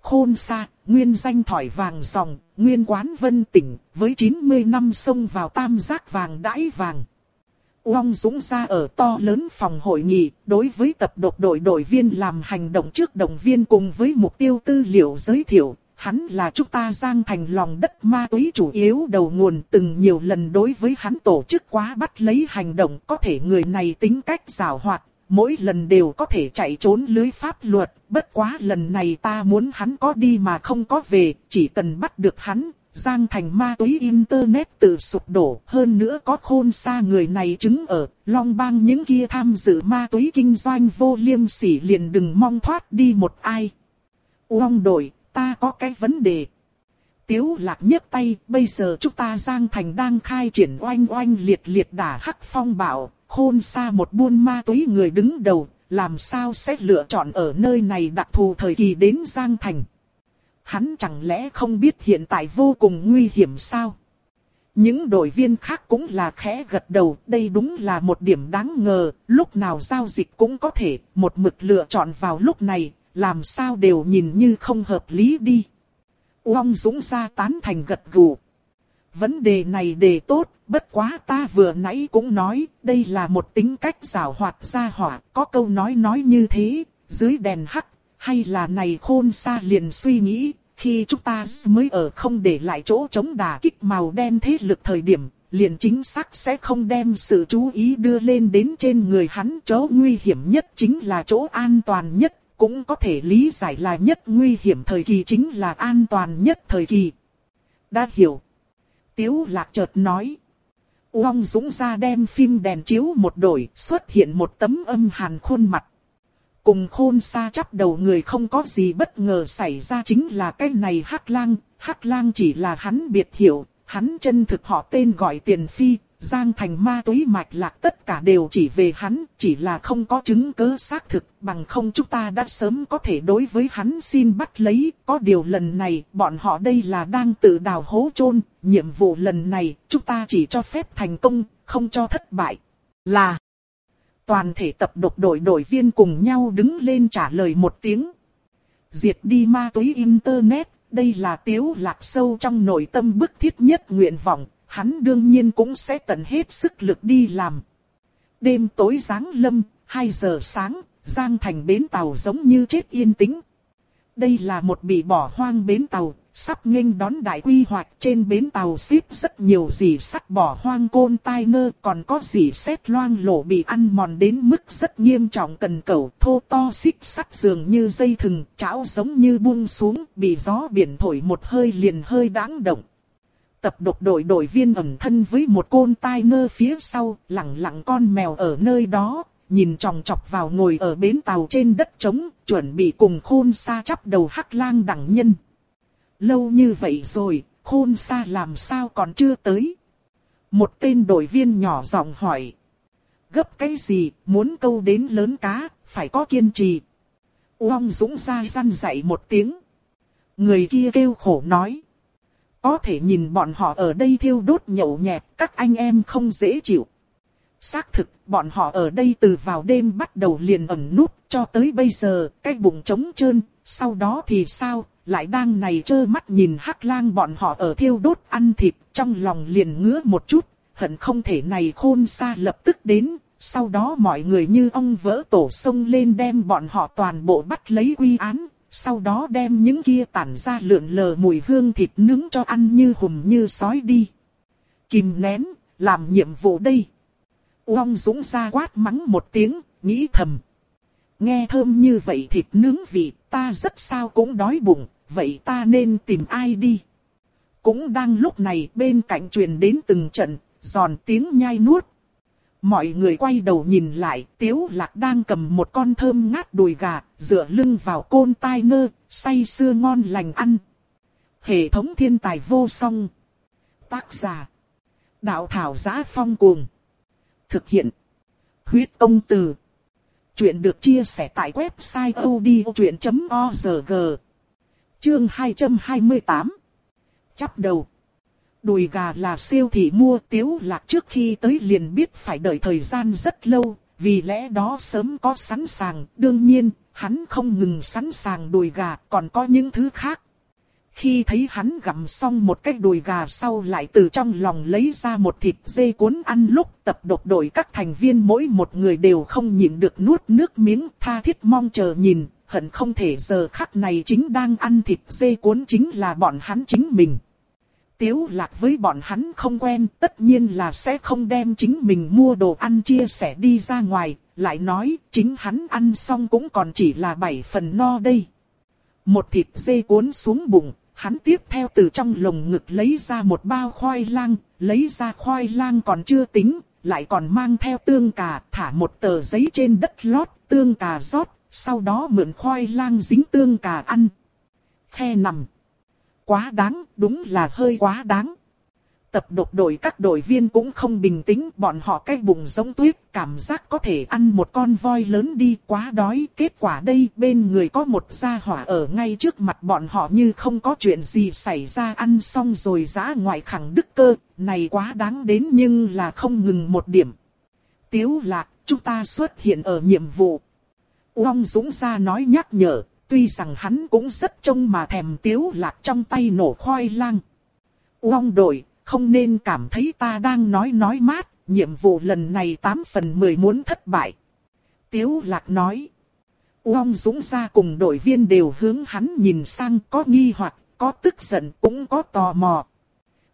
Khôn xa, nguyên danh thỏi vàng dòng, nguyên quán vân tỉnh, với 90 năm xông vào tam giác vàng đãi vàng. Uông Dũng ra ở to lớn phòng hội nghị, đối với tập độc đội đội viên làm hành động trước động viên cùng với mục tiêu tư liệu giới thiệu, hắn là chúng ta giang thành lòng đất ma túy chủ yếu đầu nguồn từng nhiều lần đối với hắn tổ chức quá bắt lấy hành động có thể người này tính cách rào hoạt, mỗi lần đều có thể chạy trốn lưới pháp luật, bất quá lần này ta muốn hắn có đi mà không có về, chỉ cần bắt được hắn, giang thành ma túy internet tự sụp đổ, hơn nữa có khôn xa người này chứng ở, long bang những kia tham dự ma túy kinh doanh vô liêm sỉ liền đừng mong thoát đi một ai. Uông đội, ta có cái vấn đề. Tiếu lạc nhấc tay, bây giờ chúng ta Giang Thành đang khai triển oanh oanh liệt liệt đả hắc phong bảo, khôn xa một buôn ma túy người đứng đầu, làm sao sẽ lựa chọn ở nơi này đặc thù thời kỳ đến Giang Thành. Hắn chẳng lẽ không biết hiện tại vô cùng nguy hiểm sao? Những đội viên khác cũng là khẽ gật đầu, đây đúng là một điểm đáng ngờ, lúc nào giao dịch cũng có thể, một mực lựa chọn vào lúc này, làm sao đều nhìn như không hợp lý đi. Uông Dũng ra tán thành gật gù. Vấn đề này đề tốt, bất quá ta vừa nãy cũng nói, đây là một tính cách giảo hoạt ra hỏa, có câu nói nói như thế, dưới đèn hắc, hay là này khôn xa liền suy nghĩ, khi chúng ta mới ở không để lại chỗ chống đà kích màu đen thế lực thời điểm, liền chính xác sẽ không đem sự chú ý đưa lên đến trên người hắn chỗ nguy hiểm nhất chính là chỗ an toàn nhất cũng có thể lý giải là nhất nguy hiểm thời kỳ chính là an toàn nhất thời kỳ. Đã hiểu. Tiếu lạc chợt nói. Uông Dũng ra đem phim đèn chiếu một đổi, xuất hiện một tấm âm hàn khuôn mặt. Cùng khôn xa chắp đầu người không có gì bất ngờ xảy ra chính là cái này Hắc Lang, Hắc Lang chỉ là hắn biệt hiệu, hắn chân thực họ tên gọi Tiền Phi, Giang thành ma túy mạch lạc tất cả đều chỉ về hắn, chỉ là không có chứng cứ xác thực, bằng không chúng ta đã sớm có thể đối với hắn xin bắt lấy, có điều lần này, bọn họ đây là đang tự đào hố chôn nhiệm vụ lần này, chúng ta chỉ cho phép thành công, không cho thất bại. Là, toàn thể tập độc đội đội viên cùng nhau đứng lên trả lời một tiếng. Diệt đi ma túy Internet, đây là tiếu lạc sâu trong nội tâm bức thiết nhất nguyện vọng, hắn đương nhiên cũng sẽ tận hết sức lực đi làm. Đêm tối giáng lâm, 2 giờ sáng, Giang Thành bến tàu giống như chết yên tĩnh. Đây là một bị bỏ hoang bến tàu, sắp nghênh đón đại quy hoạch trên bến tàu ship rất nhiều dì sắt bỏ hoang côn tai nơ, còn có dì xét loang lổ bị ăn mòn đến mức rất nghiêm trọng cần cầu thô to xích sắt dường như dây thừng, chảo giống như buông xuống, bị gió biển thổi một hơi liền hơi đáng động. Tập độc đội đội viên ẩn thân với một côn tai ngơ phía sau, lặng lặng con mèo ở nơi đó, nhìn tròng chọc vào ngồi ở bến tàu trên đất trống, chuẩn bị cùng khôn xa chắp đầu hắc lang đẳng nhân. Lâu như vậy rồi, khôn xa làm sao còn chưa tới? Một tên đội viên nhỏ giọng hỏi. Gấp cái gì, muốn câu đến lớn cá, phải có kiên trì. Uông Dũng ra răn dạy một tiếng. Người kia kêu khổ nói. Có thể nhìn bọn họ ở đây thiêu đốt nhậu nhẹt, các anh em không dễ chịu. Xác thực, bọn họ ở đây từ vào đêm bắt đầu liền ẩn nút, cho tới bây giờ, cái bụng trống trơn, sau đó thì sao, lại đang này trơ mắt nhìn hắc lang bọn họ ở thiêu đốt ăn thịt, trong lòng liền ngứa một chút, hận không thể này khôn xa lập tức đến, sau đó mọi người như ông vỡ tổ sông lên đem bọn họ toàn bộ bắt lấy quy án, sau đó đem những kia tản ra lượn lờ mùi hương thịt nướng cho ăn như hùm như sói đi. Kìm nén, làm nhiệm vụ đây. Uông Dũng ra quát mắng một tiếng, nghĩ thầm. Nghe thơm như vậy thịt nướng vị, ta rất sao cũng đói bụng, vậy ta nên tìm ai đi. Cũng đang lúc này bên cạnh truyền đến từng trận, giòn tiếng nhai nuốt. Mọi người quay đầu nhìn lại, Tiếu Lạc đang cầm một con thơm ngát đùi gà, dựa lưng vào côn tai nơ, say sưa ngon lành ăn. Hệ thống thiên tài vô song. Tác giả. Đạo thảo giá phong cuồng. Thực hiện. Huyết công từ. Chuyện được chia sẻ tại website odchuyện.org. Chương 228. Chắp đầu. Đùi gà là siêu thị mua tiếu lạc trước khi tới liền biết phải đợi thời gian rất lâu, vì lẽ đó sớm có sẵn sàng, đương nhiên, hắn không ngừng sẵn sàng đùi gà, còn có những thứ khác. Khi thấy hắn gặm xong một cái đùi gà sau lại từ trong lòng lấy ra một thịt dê cuốn ăn lúc tập độc đội các thành viên mỗi một người đều không nhịn được nuốt nước miếng tha thiết mong chờ nhìn, hận không thể giờ khắc này chính đang ăn thịt dê cuốn chính là bọn hắn chính mình. Tiếu lạc với bọn hắn không quen, tất nhiên là sẽ không đem chính mình mua đồ ăn chia sẻ đi ra ngoài, lại nói chính hắn ăn xong cũng còn chỉ là bảy phần no đây. Một thịt dê cuốn xuống bụng, hắn tiếp theo từ trong lồng ngực lấy ra một bao khoai lang, lấy ra khoai lang còn chưa tính, lại còn mang theo tương cà, thả một tờ giấy trên đất lót, tương cà rót, sau đó mượn khoai lang dính tương cà ăn. Khe nằm. Quá đáng, đúng là hơi quá đáng. Tập độc đội các đội viên cũng không bình tĩnh, bọn họ cái bụng giống tuyết, cảm giác có thể ăn một con voi lớn đi quá đói. Kết quả đây bên người có một gia hỏa ở ngay trước mặt bọn họ như không có chuyện gì xảy ra ăn xong rồi giã ngoại khẳng đức cơ, này quá đáng đến nhưng là không ngừng một điểm. Tiếu lạc, chúng ta xuất hiện ở nhiệm vụ. Uông Dũng ra nói nhắc nhở, tuy rằng hắn cũng rất trông mà thèm tiếu lạc trong tay nổ khoai lang. Uông đội, không nên cảm thấy ta đang nói nói mát, nhiệm vụ lần này 8 phần 10 muốn thất bại. Tiếu lạc nói. Uông Dũng ra cùng đội viên đều hướng hắn nhìn sang có nghi hoặc, có tức giận cũng có tò mò.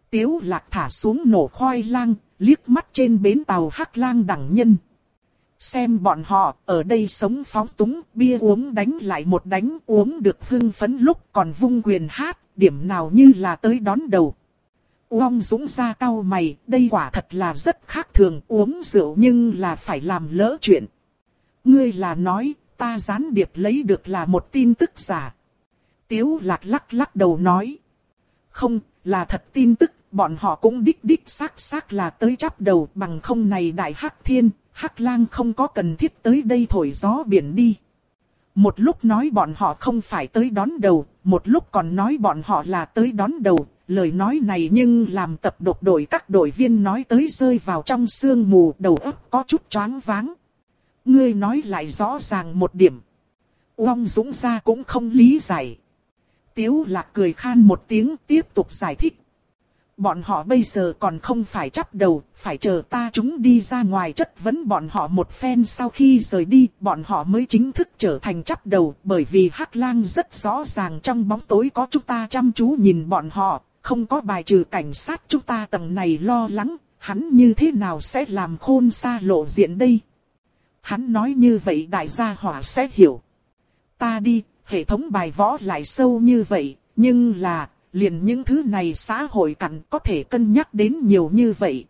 Tiếu lạc thả xuống nổ khoai lang, liếc mắt trên bến tàu hắc lang đẳng nhân. Xem bọn họ ở đây sống phóng túng, bia uống đánh lại một đánh uống được hưng phấn lúc còn vung quyền hát, điểm nào như là tới đón đầu. Uông Dũng ra cao mày, đây quả thật là rất khác thường uống rượu nhưng là phải làm lỡ chuyện. Ngươi là nói, ta gián điệp lấy được là một tin tức giả. Tiếu lạc lắc lắc đầu nói. Không, là thật tin tức, bọn họ cũng đích đích xác xác là tới chắp đầu bằng không này đại hắc thiên, hắc lang không có cần thiết tới đây thổi gió biển đi. Một lúc nói bọn họ không phải tới đón đầu, một lúc còn nói bọn họ là tới đón đầu, lời nói này nhưng làm tập độc đội các đội viên nói tới rơi vào trong sương mù đầu óc có chút choáng váng. Ngươi nói lại rõ ràng một điểm. Uông Dũng ra cũng không lý giải. Tiếu lạc cười khan một tiếng tiếp tục giải thích. Bọn họ bây giờ còn không phải chắp đầu, phải chờ ta chúng đi ra ngoài chất vấn bọn họ một phen sau khi rời đi, bọn họ mới chính thức trở thành chắp đầu, bởi vì Hắc Lang rất rõ ràng trong bóng tối có chúng ta chăm chú nhìn bọn họ, không có bài trừ cảnh sát chúng ta tầng này lo lắng, hắn như thế nào sẽ làm khôn xa lộ diện đây. Hắn nói như vậy đại gia hỏa sẽ hiểu. Ta đi, hệ thống bài võ lại sâu như vậy, nhưng là, liền những thứ này xã hội cặn có thể cân nhắc đến nhiều như vậy.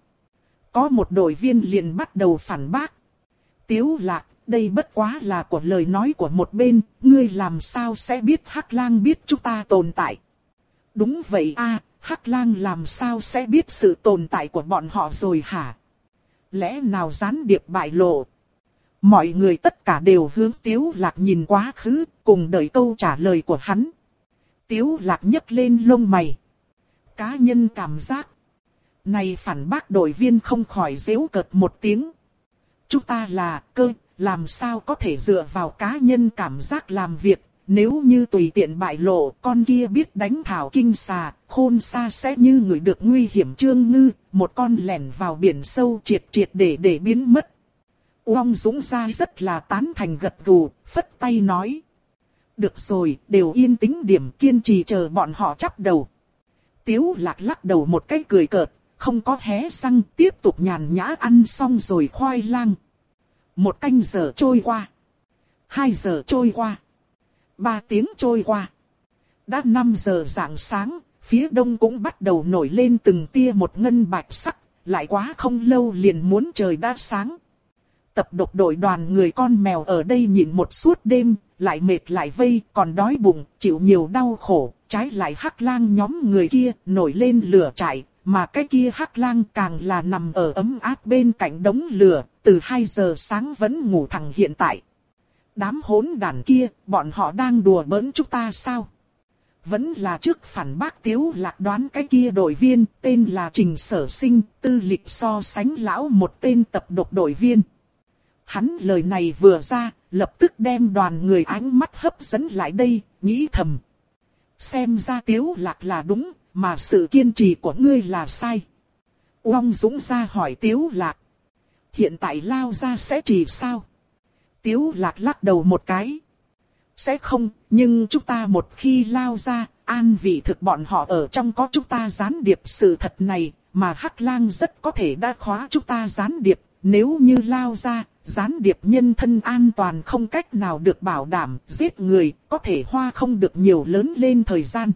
Có một đội viên liền bắt đầu phản bác. Tiếu lạc, đây bất quá là của lời nói của một bên, ngươi làm sao sẽ biết Hắc Lang biết chúng ta tồn tại. Đúng vậy a, Hắc Lang làm sao sẽ biết sự tồn tại của bọn họ rồi hả? Lẽ nào gián điệp bại lộ? Mọi người tất cả đều hướng Tiếu Lạc nhìn quá khứ, cùng đợi câu trả lời của hắn. Tiếu Lạc nhấc lên lông mày. Cá nhân cảm giác. Này phản bác đội viên không khỏi dễu cợt một tiếng. Chúng ta là cơ, làm sao có thể dựa vào cá nhân cảm giác làm việc, nếu như tùy tiện bại lộ, con kia biết đánh thảo kinh xà, khôn xa sẽ như người được nguy hiểm trương ngư, một con lẻn vào biển sâu triệt triệt để để biến mất. Uông Dũng ra rất là tán thành gật gù, phất tay nói. Được rồi, đều yên tĩnh điểm kiên trì chờ bọn họ chắp đầu. Tiếu lạc lắc đầu một cái cười cợt, không có hé răng, tiếp tục nhàn nhã ăn xong rồi khoai lang. Một canh giờ trôi qua. Hai giờ trôi qua. Ba tiếng trôi qua. Đã năm giờ rạng sáng, phía đông cũng bắt đầu nổi lên từng tia một ngân bạch sắc, lại quá không lâu liền muốn trời đã sáng. Tập độc đội đoàn người con mèo ở đây nhìn một suốt đêm, lại mệt lại vây, còn đói bụng, chịu nhiều đau khổ, trái lại hắc lang nhóm người kia nổi lên lửa trại, mà cái kia hắc lang càng là nằm ở ấm áp bên cạnh đống lửa, từ 2 giờ sáng vẫn ngủ thẳng hiện tại. Đám hỗn đàn kia, bọn họ đang đùa bỡn chúng ta sao? Vẫn là trước phản bác tiếu lạc đoán cái kia đội viên, tên là Trình Sở Sinh, tư lịch so sánh lão một tên tập độc đội viên. Hắn lời này vừa ra, lập tức đem đoàn người ánh mắt hấp dẫn lại đây, nghĩ thầm. Xem ra tiếu lạc là đúng, mà sự kiên trì của ngươi là sai. Uông Dũng ra hỏi tiếu lạc. Hiện tại lao ra sẽ trì sao? Tiếu lạc lắc đầu một cái. Sẽ không, nhưng chúng ta một khi lao ra, an vị thực bọn họ ở trong có chúng ta gián điệp sự thật này, mà Hắc Lang rất có thể đã khóa chúng ta gián điệp, nếu như lao ra, gián điệp nhân thân an toàn không cách nào được bảo đảm, giết người, có thể hoa không được nhiều lớn lên thời gian.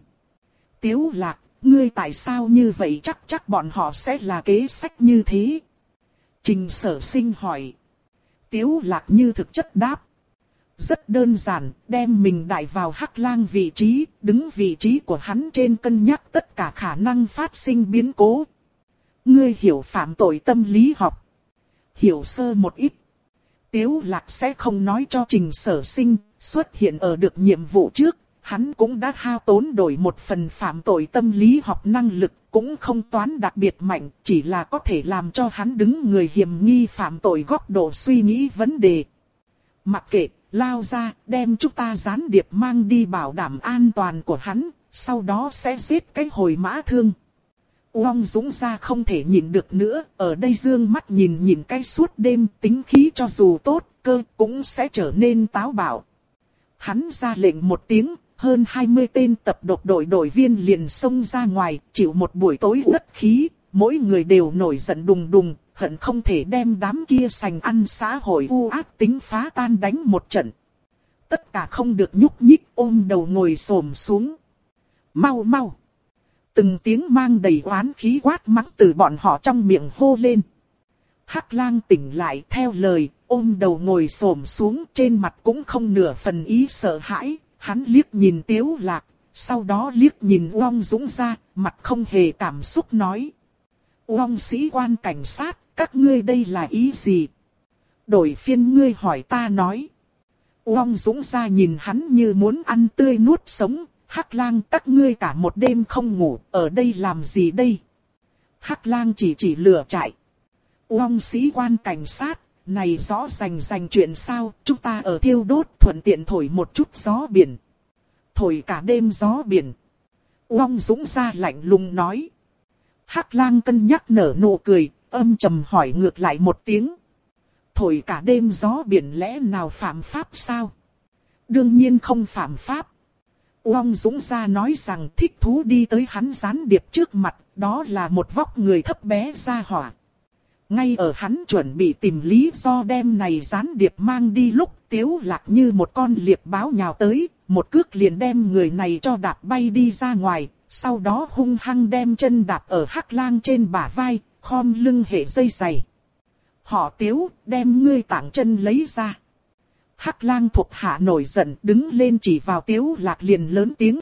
Tiếu lạc, ngươi tại sao như vậy chắc chắc bọn họ sẽ là kế sách như thế? Trình sở sinh hỏi. Tiếu lạc như thực chất đáp. Rất đơn giản, đem mình đại vào hắc lang vị trí, đứng vị trí của hắn trên cân nhắc tất cả khả năng phát sinh biến cố. Ngươi hiểu phạm tội tâm lý học. Hiểu sơ một ít. Tiếu lạc sẽ không nói cho trình sở sinh, xuất hiện ở được nhiệm vụ trước, hắn cũng đã hao tốn đổi một phần phạm tội tâm lý học năng lực, cũng không toán đặc biệt mạnh, chỉ là có thể làm cho hắn đứng người hiểm nghi phạm tội góc độ suy nghĩ vấn đề. Mặc kệ, lao ra, đem chúng ta gián điệp mang đi bảo đảm an toàn của hắn, sau đó sẽ giết cái hồi mã thương. Uông Dũng ra không thể nhìn được nữa, ở đây dương mắt nhìn nhìn cái suốt đêm tính khí cho dù tốt, cơ cũng sẽ trở nên táo bạo. Hắn ra lệnh một tiếng, hơn 20 tên tập độc đội đội viên liền xông ra ngoài, chịu một buổi tối rất khí, mỗi người đều nổi giận đùng đùng, hận không thể đem đám kia sành ăn xã hội u ác tính phá tan đánh một trận. Tất cả không được nhúc nhích ôm đầu ngồi xổm xuống. Mau mau! Từng tiếng mang đầy oán khí quát mắng từ bọn họ trong miệng hô lên. Hắc lang tỉnh lại theo lời, ôm đầu ngồi xổm xuống trên mặt cũng không nửa phần ý sợ hãi, hắn liếc nhìn tiếu lạc, sau đó liếc nhìn Uông Dũng ra, mặt không hề cảm xúc nói. Uông sĩ quan cảnh sát, các ngươi đây là ý gì? Đổi phiên ngươi hỏi ta nói. Uông Dũng ra nhìn hắn như muốn ăn tươi nuốt sống, Hắc lang các ngươi cả một đêm không ngủ, ở đây làm gì đây? Hắc lang chỉ chỉ lửa chạy. Uông sĩ quan cảnh sát, này rõ rành rành chuyện sao, chúng ta ở thiêu đốt thuận tiện thổi một chút gió biển. Thổi cả đêm gió biển. Uông Dũng ra lạnh lùng nói. Hắc lang cân nhắc nở nụ cười, âm trầm hỏi ngược lại một tiếng. Thổi cả đêm gió biển lẽ nào phạm pháp sao? Đương nhiên không phạm pháp. Uông Dũng ra nói rằng thích thú đi tới hắn gián điệp trước mặt, đó là một vóc người thấp bé ra hỏa. Ngay ở hắn chuẩn bị tìm lý do đem này gián điệp mang đi lúc tiếu lạc như một con liệp báo nhào tới, một cước liền đem người này cho đạp bay đi ra ngoài, sau đó hung hăng đem chân đạp ở hắc lang trên bả vai, khom lưng hệ dây giày. Họ tiếu, đem ngươi tảng chân lấy ra. Hắc lang thuộc hạ nổi giận, đứng lên chỉ vào tiếu lạc liền lớn tiếng